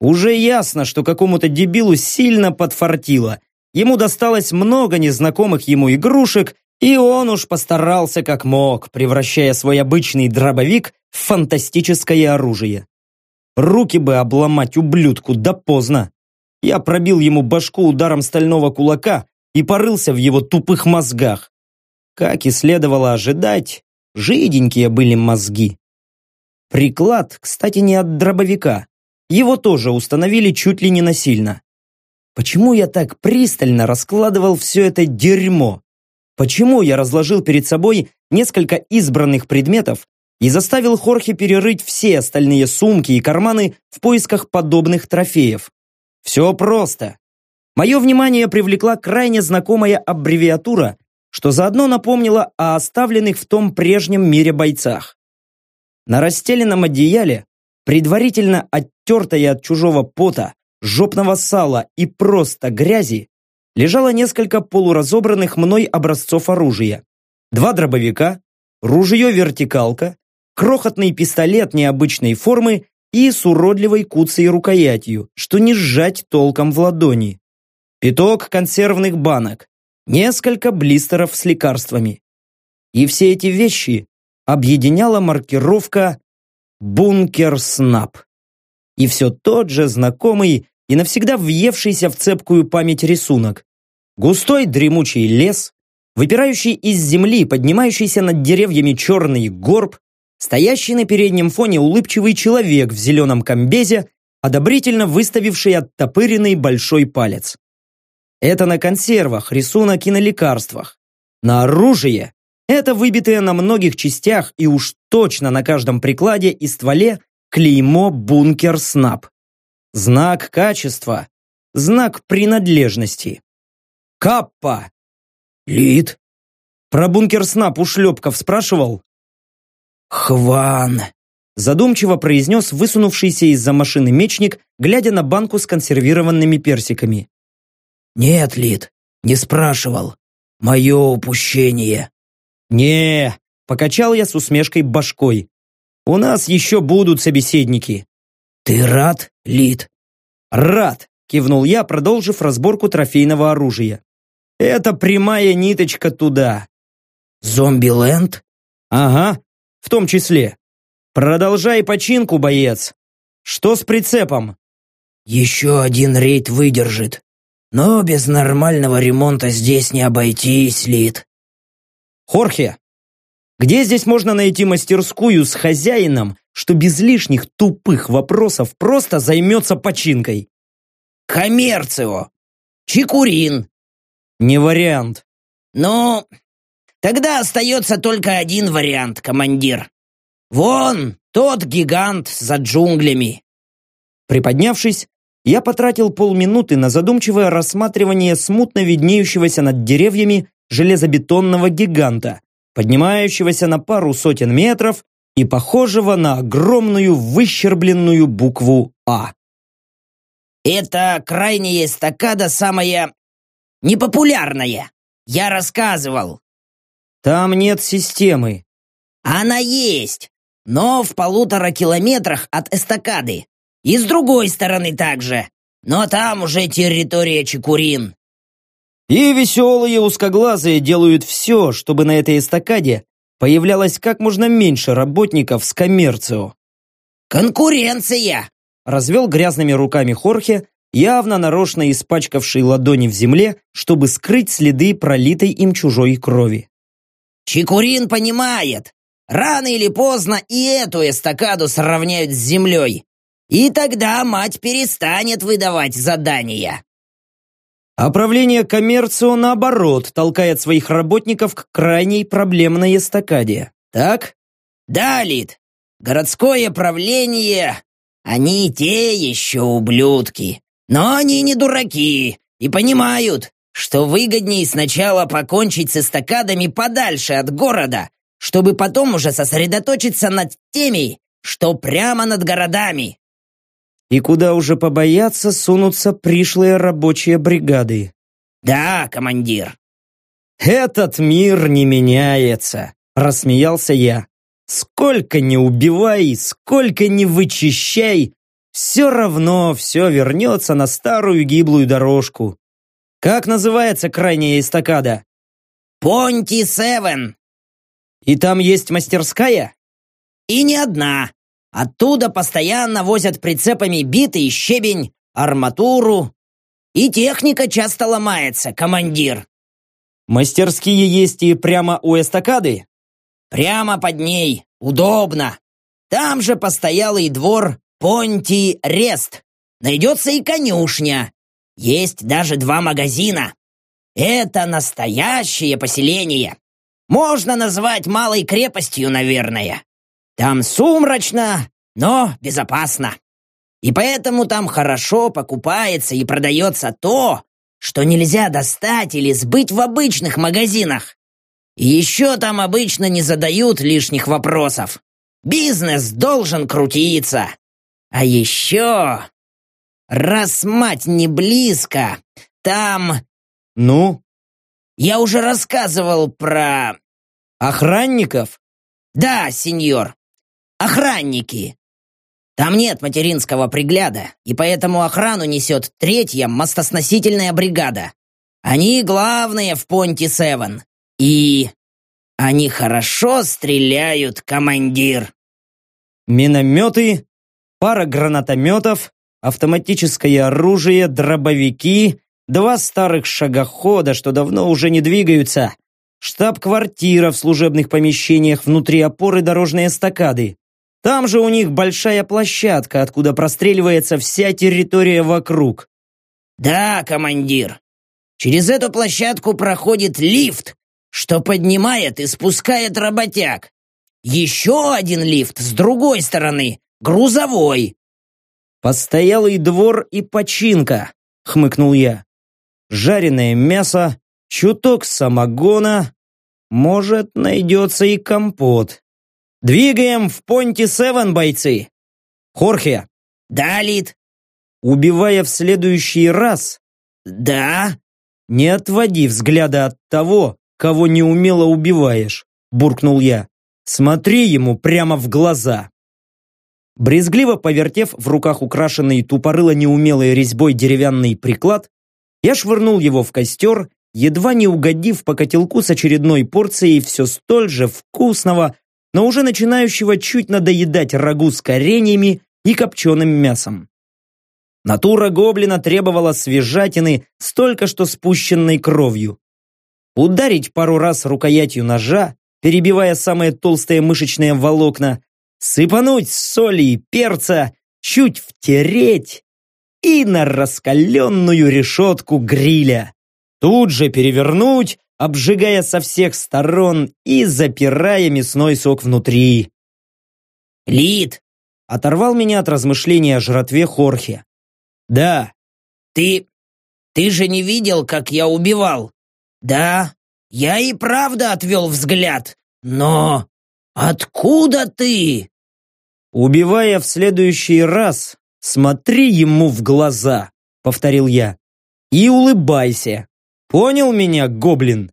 уже ясно, что какому-то дебилу сильно подфартило. Ему досталось много незнакомых ему игрушек, и он уж постарался как мог, превращая свой обычный дробовик в фантастическое оружие. Руки бы обломать ублюдку, да поздно. Я пробил ему башку ударом стального кулака и порылся в его тупых мозгах. Как и следовало ожидать, жиденькие были мозги. Приклад, кстати, не от дробовика. Его тоже установили чуть ли не насильно. Почему я так пристально раскладывал все это дерьмо? Почему я разложил перед собой несколько избранных предметов и заставил Хорхе перерыть все остальные сумки и карманы в поисках подобных трофеев? Все просто. Мое внимание привлекла крайне знакомая аббревиатура, что заодно напомнила о оставленных в том прежнем мире бойцах. На расстеленном одеяле предварительно оттертая от чужого пота, жопного сала и просто грязи, лежало несколько полуразобранных мной образцов оружия. два дробовика, ружье-вертикалка, крохотный пистолет необычной формы и с уродливой куцей рукоятью, что не сжать толком в ладони. Пяток консервных банок, несколько блистеров с лекарствами. И все эти вещи объединяла маркировка «Бункер Снап». И все тот же знакомый и навсегда въевшийся в цепкую память рисунок. Густой дремучий лес, выпирающий из земли, поднимающийся над деревьями черный горб, стоящий на переднем фоне улыбчивый человек в зеленом комбезе, одобрительно выставивший оттопыренный большой палец. Это на консервах, рисунок и на лекарствах. На оружие это выбитое на многих частях и уж точно на каждом прикладе и стволе клеймо «Бункер Снап». Знак качества, знак принадлежности. Каппа. Лид. Про бункер Снап у шлепков спрашивал? Хван. Задумчиво произнес высунувшийся из-за машины мечник, глядя на банку с консервированными персиками. Нет, Лид, не спрашивал. Мое упущение. не покачал я с усмешкой башкой. У нас еще будут собеседники. Ты рад, Лид? Рад, кивнул я, продолжив разборку трофейного оружия. Это прямая ниточка туда. Зомби-ленд? Ага, в том числе. Продолжай починку, боец. Что с прицепом? Еще один рейд выдержит. Но без нормального ремонта здесь не обойтись, Лид. Хорхе, где здесь можно найти мастерскую с хозяином, что без лишних тупых вопросов просто займется починкой? Коммерцио. Чикурин. Не вариант. Ну, тогда остается только один вариант, командир. Вон, тот гигант за джунглями. Приподнявшись, я потратил полминуты на задумчивое рассматривание смутно виднеющегося над деревьями железобетонного гиганта, поднимающегося на пару сотен метров и похожего на огромную выщербленную букву «А». Это крайняя эстакада самая непопулярная. Я рассказывал. Там нет системы. Она есть, но в полутора километрах от эстакады. И с другой стороны также. Но там уже территория Чекурин. И веселые узкоглазые делают все, чтобы на этой эстакаде появлялось как можно меньше работников с коммерцио. «Конкуренция!» развел грязными руками Хорхе, явно нарочно испачкавший ладони в земле, чтобы скрыть следы пролитой им чужой крови. «Чекурин понимает, рано или поздно и эту эстакаду сравняют с землей. И тогда мать перестанет выдавать задания. А правление коммерцио, наоборот, толкает своих работников к крайней проблемной эстакаде. Так? Да, Лид. Городское правление... Они те еще ублюдки. Но они не дураки и понимают, что выгоднее сначала покончить с эстакадами подальше от города, чтобы потом уже сосредоточиться над теми, что прямо над городами и куда уже побояться сунутся пришлые рабочие бригады. Да, командир. Этот мир не меняется, рассмеялся я. Сколько не убивай, сколько не вычищай, все равно все вернется на старую гиблую дорожку. Как называется крайняя эстакада? Понти Севен. И там есть мастерская? И не одна. Оттуда постоянно возят прицепами битый щебень, арматуру. И техника часто ломается, командир. Мастерские есть и прямо у эстакады? Прямо под ней. Удобно. Там же постоялый двор Понти Рест. Найдется и конюшня. Есть даже два магазина. Это настоящее поселение. Можно назвать малой крепостью, наверное. Там сумрачно, но безопасно. И поэтому там хорошо покупается и продается то, что нельзя достать или сбыть в обычных магазинах. И еще там обычно не задают лишних вопросов. Бизнес должен крутиться. А еще... Раз мать не близко, там... Ну? Я уже рассказывал про... Охранников? Да, сеньор. Охранники. Там нет материнского пригляда, и поэтому охрану несет третья мостосносительная бригада. Они главные в Понти-Севен. И они хорошо стреляют, командир. Минометы, пара гранатометов, автоматическое оружие, дробовики, два старых шагохода, что давно уже не двигаются, штаб-квартира в служебных помещениях внутри опоры дорожной эстакады. Там же у них большая площадка, откуда простреливается вся территория вокруг. Да, командир. Через эту площадку проходит лифт, что поднимает и спускает работяг. Еще один лифт с другой стороны, грузовой. «Постоялый двор и починка», — хмыкнул я. «Жареное мясо, чуток самогона, может, найдется и компот. Двигаем в Понти-Севен, бойцы! Хорхе!» «Да, Лид?» «Убивая в следующий раз...» «Да?» «Не отводи взгляда от того, кого неумело убиваешь», — буркнул я. «Смотри ему прямо в глаза». Брезгливо повертев в руках украшенный тупорыло неумелой резьбой деревянный приклад, я швырнул его в костер, едва не угодив по котелку с очередной порцией все столь же вкусного, но уже начинающего чуть надоедать рагу с кореньями и копченым мясом. Натура гоблина требовала свежатины с только что спущенной кровью. Ударить пару раз рукоятью ножа, перебивая самые толстые мышечные волокна, сыпануть соли и перца, чуть втереть и на раскаленную решетку гриля. Тут же перевернуть, обжигая со всех сторон и запирая мясной сок внутри. «Лид!» — оторвал меня от размышления о жратве Хорхе. «Да». «Ты... ты же не видел, как я убивал?» «Да, я и правда отвел взгляд, но откуда ты?» «Убивая в следующий раз, смотри ему в глаза», — повторил я, — «и улыбайся. Понял меня, гоблин?»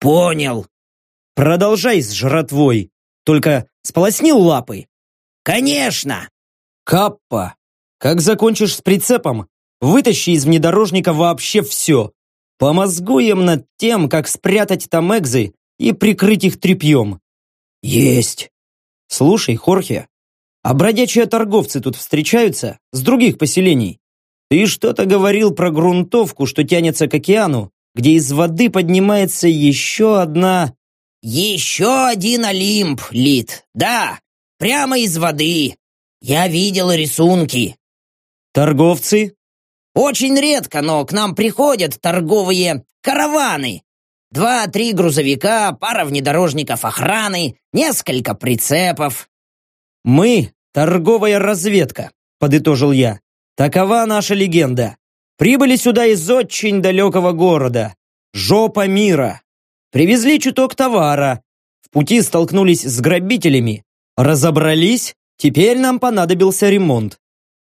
«Понял». «Продолжай с жратвой, только сполосни лапы». «Конечно!» «Каппа, как закончишь с прицепом, вытащи из внедорожника вообще все. Помозгуем над тем, как спрятать там экзы и прикрыть их тряпьем». «Есть!» «Слушай, Хорхе, а бродячие торговцы тут встречаются с других поселений? Ты что-то говорил про грунтовку, что тянется к океану, где из воды поднимается еще одна... Еще один Олимп, Лид, да, прямо из воды. Я видел рисунки. Торговцы? Очень редко, но к нам приходят торговые караваны. Два-три грузовика, пара внедорожников охраны, несколько прицепов. Мы — торговая разведка, подытожил я. Такова наша легенда. Прибыли сюда из очень далекого города. Жопа мира. Привезли чуток товара. В пути столкнулись с грабителями. Разобрались, теперь нам понадобился ремонт.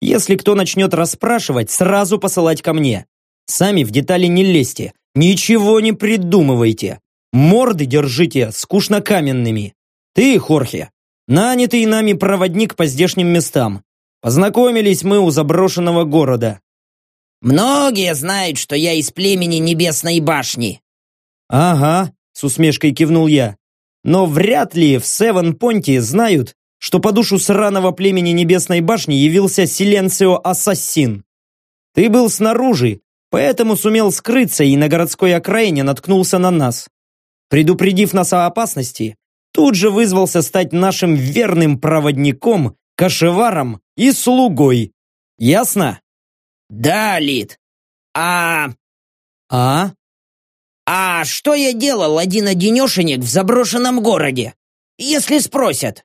Если кто начнет расспрашивать, сразу посылать ко мне. Сами в детали не лезьте, ничего не придумывайте. Морды держите скучно каменными. Ты, Хорхе, нанятый нами проводник по здешним местам. Познакомились мы у заброшенного города. Многие знают, что я из племени Небесной башни. Ага, с усмешкой кивнул я. Но вряд ли в Севен-Понте знают, что по душу сраного племени Небесной башни явился Силенцио Ассасин. Ты был снаружи, поэтому сумел скрыться и на городской окраине наткнулся на нас. Предупредив нас о опасности, тут же вызвался стать нашим верным проводником, кошеваром и слугой. Ясно? Да, Лид. А... А? А что я делал один-одинешенек в заброшенном городе? Если спросят.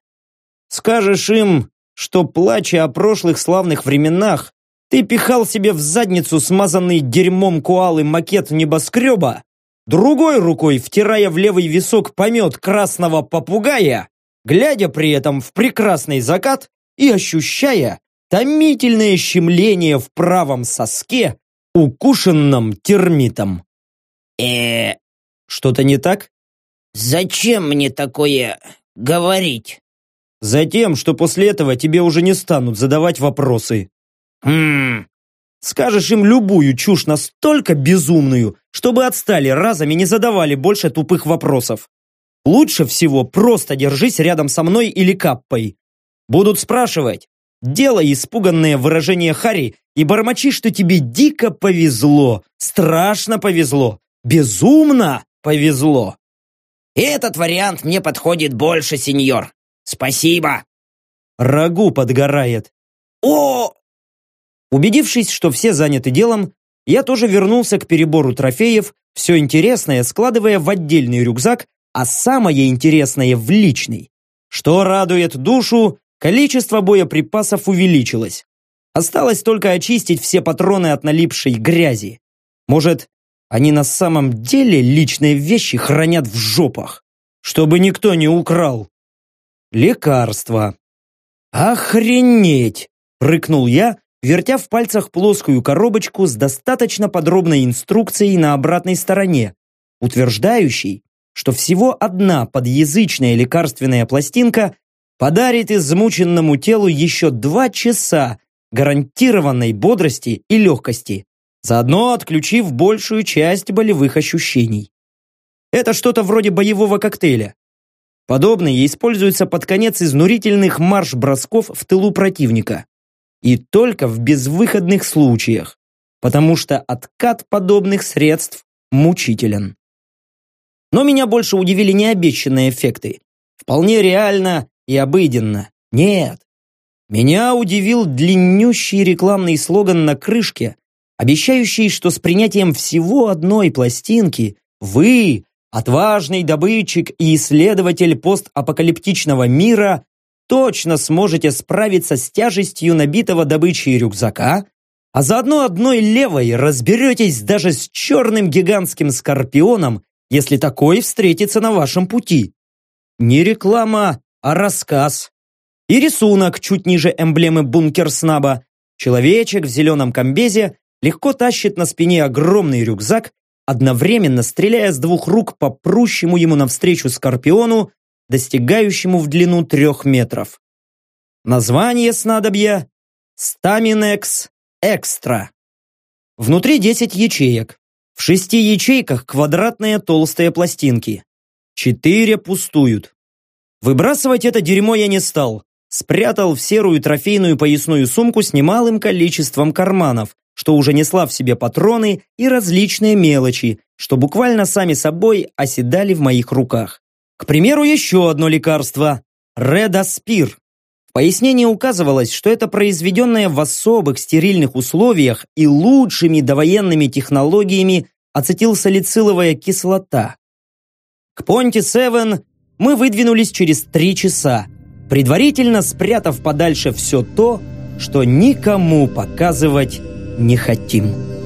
Скажешь им, что, плача о прошлых славных временах, ты пихал себе в задницу смазанный дерьмом куалы макет небоскреба, другой рукой втирая в левый висок помет красного попугая, глядя при этом в прекрасный закат и ощущая, томительное щемление в правом соске, укушенном термитом. э Что-то не так? Зачем мне такое говорить? Затем, что после этого тебе уже не станут задавать вопросы. Хм, Скажешь им любую чушь настолько безумную, чтобы отстали разом и не задавали больше тупых вопросов. Лучше всего просто держись рядом со мной или каппой. Будут спрашивать. Делай испуганное выражение Хари и бормочи, что тебе дико повезло, страшно повезло, безумно повезло. этот вариант мне подходит больше, сеньор. Спасибо. Рагу подгорает. О, Убедившись, что все заняты делом, я тоже вернулся к перебору трофеев, все интересное складывая в отдельный рюкзак, а самое интересное в личный. Что радует душу, количество боеприпасов увеличилось. Осталось только очистить все патроны от налипшей грязи. Может, они на самом деле личные вещи хранят в жопах, чтобы никто не украл. Лекарства. Охренеть! Рыкнул я, вертя в пальцах плоскую коробочку с достаточно подробной инструкцией на обратной стороне, утверждающей, что всего одна подъязычная лекарственная пластинка подарит измученному телу еще два часа гарантированной бодрости и легкости, заодно отключив большую часть болевых ощущений. Это что-то вроде боевого коктейля. Подобные используются под конец изнурительных марш-бросков в тылу противника. И только в безвыходных случаях, потому что откат подобных средств мучителен. Но меня больше удивили не обещанные эффекты. Вполне реально и обыденно. Нет. Меня удивил длиннющий рекламный слоган на крышке, обещающий, что с принятием всего одной пластинки вы, отважный добытчик и исследователь постапокалиптичного мира, точно сможете справиться с тяжестью набитого добычей рюкзака, а заодно одной левой разберетесь даже с черным гигантским скорпионом, если такой встретится на вашем пути. Не реклама, а рассказ. И рисунок чуть ниже эмблемы бункер-снаба. Человечек в зеленом комбезе легко тащит на спине огромный рюкзак, одновременно стреляя с двух рук по прущему ему навстречу скорпиону достигающему в длину трех метров. Название снадобья Стаминекс Экстра. Внутри 10 ячеек. В шести ячейках квадратные толстые пластинки. Четыре пустуют. Выбрасывать это дерьмо я не стал. Спрятал в серую трофейную поясную сумку с немалым количеством карманов, что уже несла в себе патроны и различные мелочи, что буквально сами собой оседали в моих руках. К примеру, еще одно лекарство – Редаспир. В пояснении указывалось, что это произведенное в особых стерильных условиях и лучшими довоенными технологиями ацетилсалициловая кислота. К Понти-7 мы выдвинулись через три часа, предварительно спрятав подальше все то, что никому показывать не хотим.